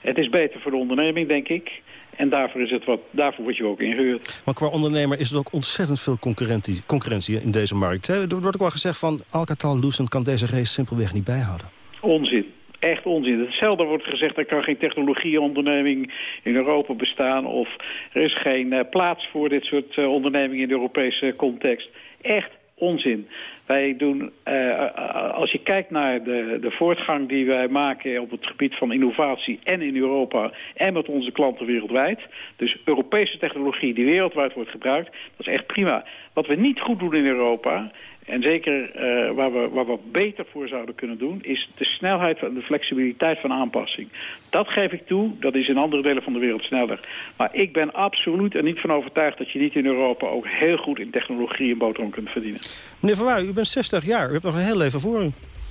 het is beter voor de onderneming, denk ik. En daarvoor, is het wat, daarvoor word je ook ingehuurd. Maar qua ondernemer is er ook ontzettend veel concurrentie, concurrentie in deze markt. Hè? Er wordt ook wel gezegd van Alcatel-Lucent kan deze race simpelweg niet bijhouden. Onzin. Echt onzin. Hetzelfde wordt gezegd, er kan geen technologieonderneming in Europa bestaan... of er is geen uh, plaats voor dit soort uh, ondernemingen in de Europese context. Echt onzin. Wij doen, uh, als je kijkt naar de, de voortgang die wij maken op het gebied van innovatie en in Europa en met onze klanten wereldwijd. Dus Europese technologie die wereldwijd wordt gebruikt, dat is echt prima. Wat we niet goed doen in Europa, en zeker uh, waar, we, waar we beter voor zouden kunnen doen... is de snelheid en de flexibiliteit van aanpassing. Dat geef ik toe, dat is in andere delen van de wereld sneller. Maar ik ben absoluut er niet van overtuigd... dat je niet in Europa ook heel goed in technologie en boterham kunt verdienen. Meneer Van Wuij, u bent 60 jaar. U hebt nog een heel leven voor u.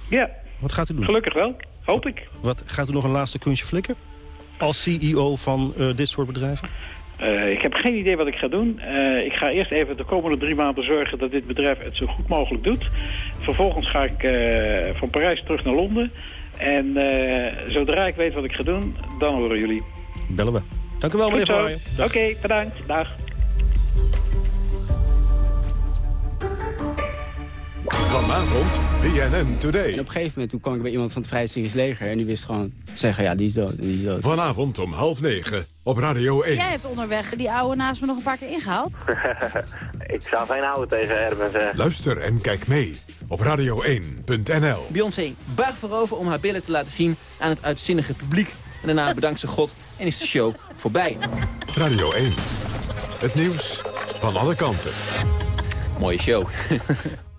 Ja. Wat gaat u doen? Gelukkig wel, hoop ik. Wat, gaat u nog een laatste kunstje flikken? Als CEO van uh, dit soort bedrijven? Uh, ik heb geen idee wat ik ga doen. Uh, ik ga eerst even de komende drie maanden zorgen dat dit bedrijf het zo goed mogelijk doet. Vervolgens ga ik uh, van Parijs terug naar Londen. En zodra ik weet wat ik ga doen, dan horen jullie. Bellen we. Dank u wel, meneer Van Oké, okay, bedankt. Dag. Vanavond, BNN Today. En op een gegeven moment toen kwam ik bij iemand van het Vrijheidsdienst Leger... en die wist gewoon zeggen, ja, die is dood, die is dood. Vanavond om half negen op Radio 1. Jij hebt onderweg die oude naast me nog een paar keer ingehaald. ik zou geen oude tegen Herman zeggen. Luister en kijk mee op radio1.nl. Beyoncé buigt voorover om haar billen te laten zien aan het uitzinnige publiek. En daarna bedankt ze God en is de show voorbij. Radio 1. Het nieuws van alle kanten. Mooie show.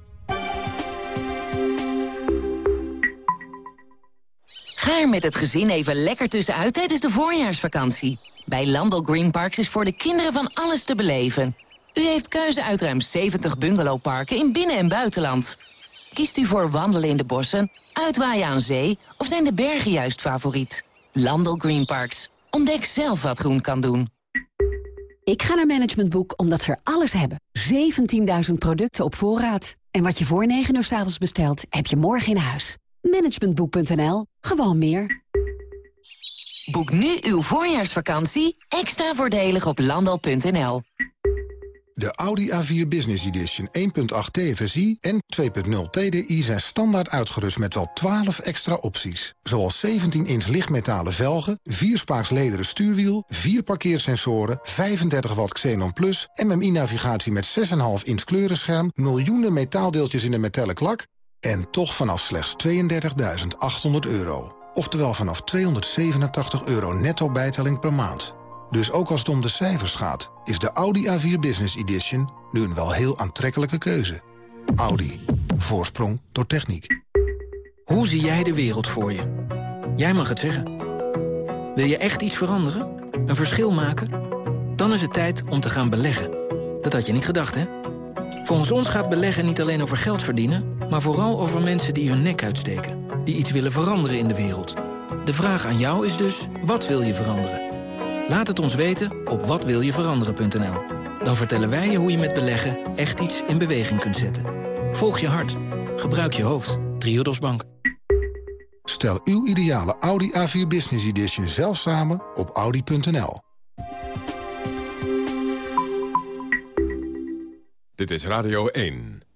Ga er met het gezin even lekker tussenuit tijdens de voorjaarsvakantie. Bij Landel Green Parks is voor de kinderen van alles te beleven. U heeft keuze uit ruim 70 bungalowparken in binnen- en buitenland. Kiest u voor wandelen in de bossen, uitwaaien aan zee... of zijn de bergen juist favoriet? Landel Green Parks. Ontdek zelf wat groen kan doen. Ik ga naar Management Boek omdat ze er alles hebben. 17.000 producten op voorraad. En wat je voor 9 uur s avonds bestelt, heb je morgen in huis. Managementboek.nl. Gewoon meer. Boek nu uw voorjaarsvakantie extra voordelig op landal.nl. De Audi A4 Business Edition 1.8 TFSI en 2.0 TDI zijn standaard uitgerust met wel 12 extra opties. Zoals 17-inch lichtmetalen velgen, 4-spaaks lederen stuurwiel, 4 parkeersensoren, 35 watt Xenon Plus, MMI-navigatie met 6,5 inch kleurenscherm, miljoenen metaaldeeltjes in een metallic lak en toch vanaf slechts 32.800 euro. Oftewel vanaf 287 euro netto bijtelling per maand. Dus ook als het om de cijfers gaat, is de Audi A4 Business Edition nu een wel heel aantrekkelijke keuze. Audi. Voorsprong door techniek. Hoe zie jij de wereld voor je? Jij mag het zeggen. Wil je echt iets veranderen? Een verschil maken? Dan is het tijd om te gaan beleggen. Dat had je niet gedacht, hè? Volgens ons gaat beleggen niet alleen over geld verdienen... maar vooral over mensen die hun nek uitsteken. Die iets willen veranderen in de wereld. De vraag aan jou is dus, wat wil je veranderen? Laat het ons weten op watwiljeveranderen.nl. Dan vertellen wij je hoe je met beleggen echt iets in beweging kunt zetten. Volg je hart. Gebruik je hoofd. Triodos Bank. Stel uw ideale Audi A4 Business Edition zelf samen op audi.nl. Dit is Radio 1.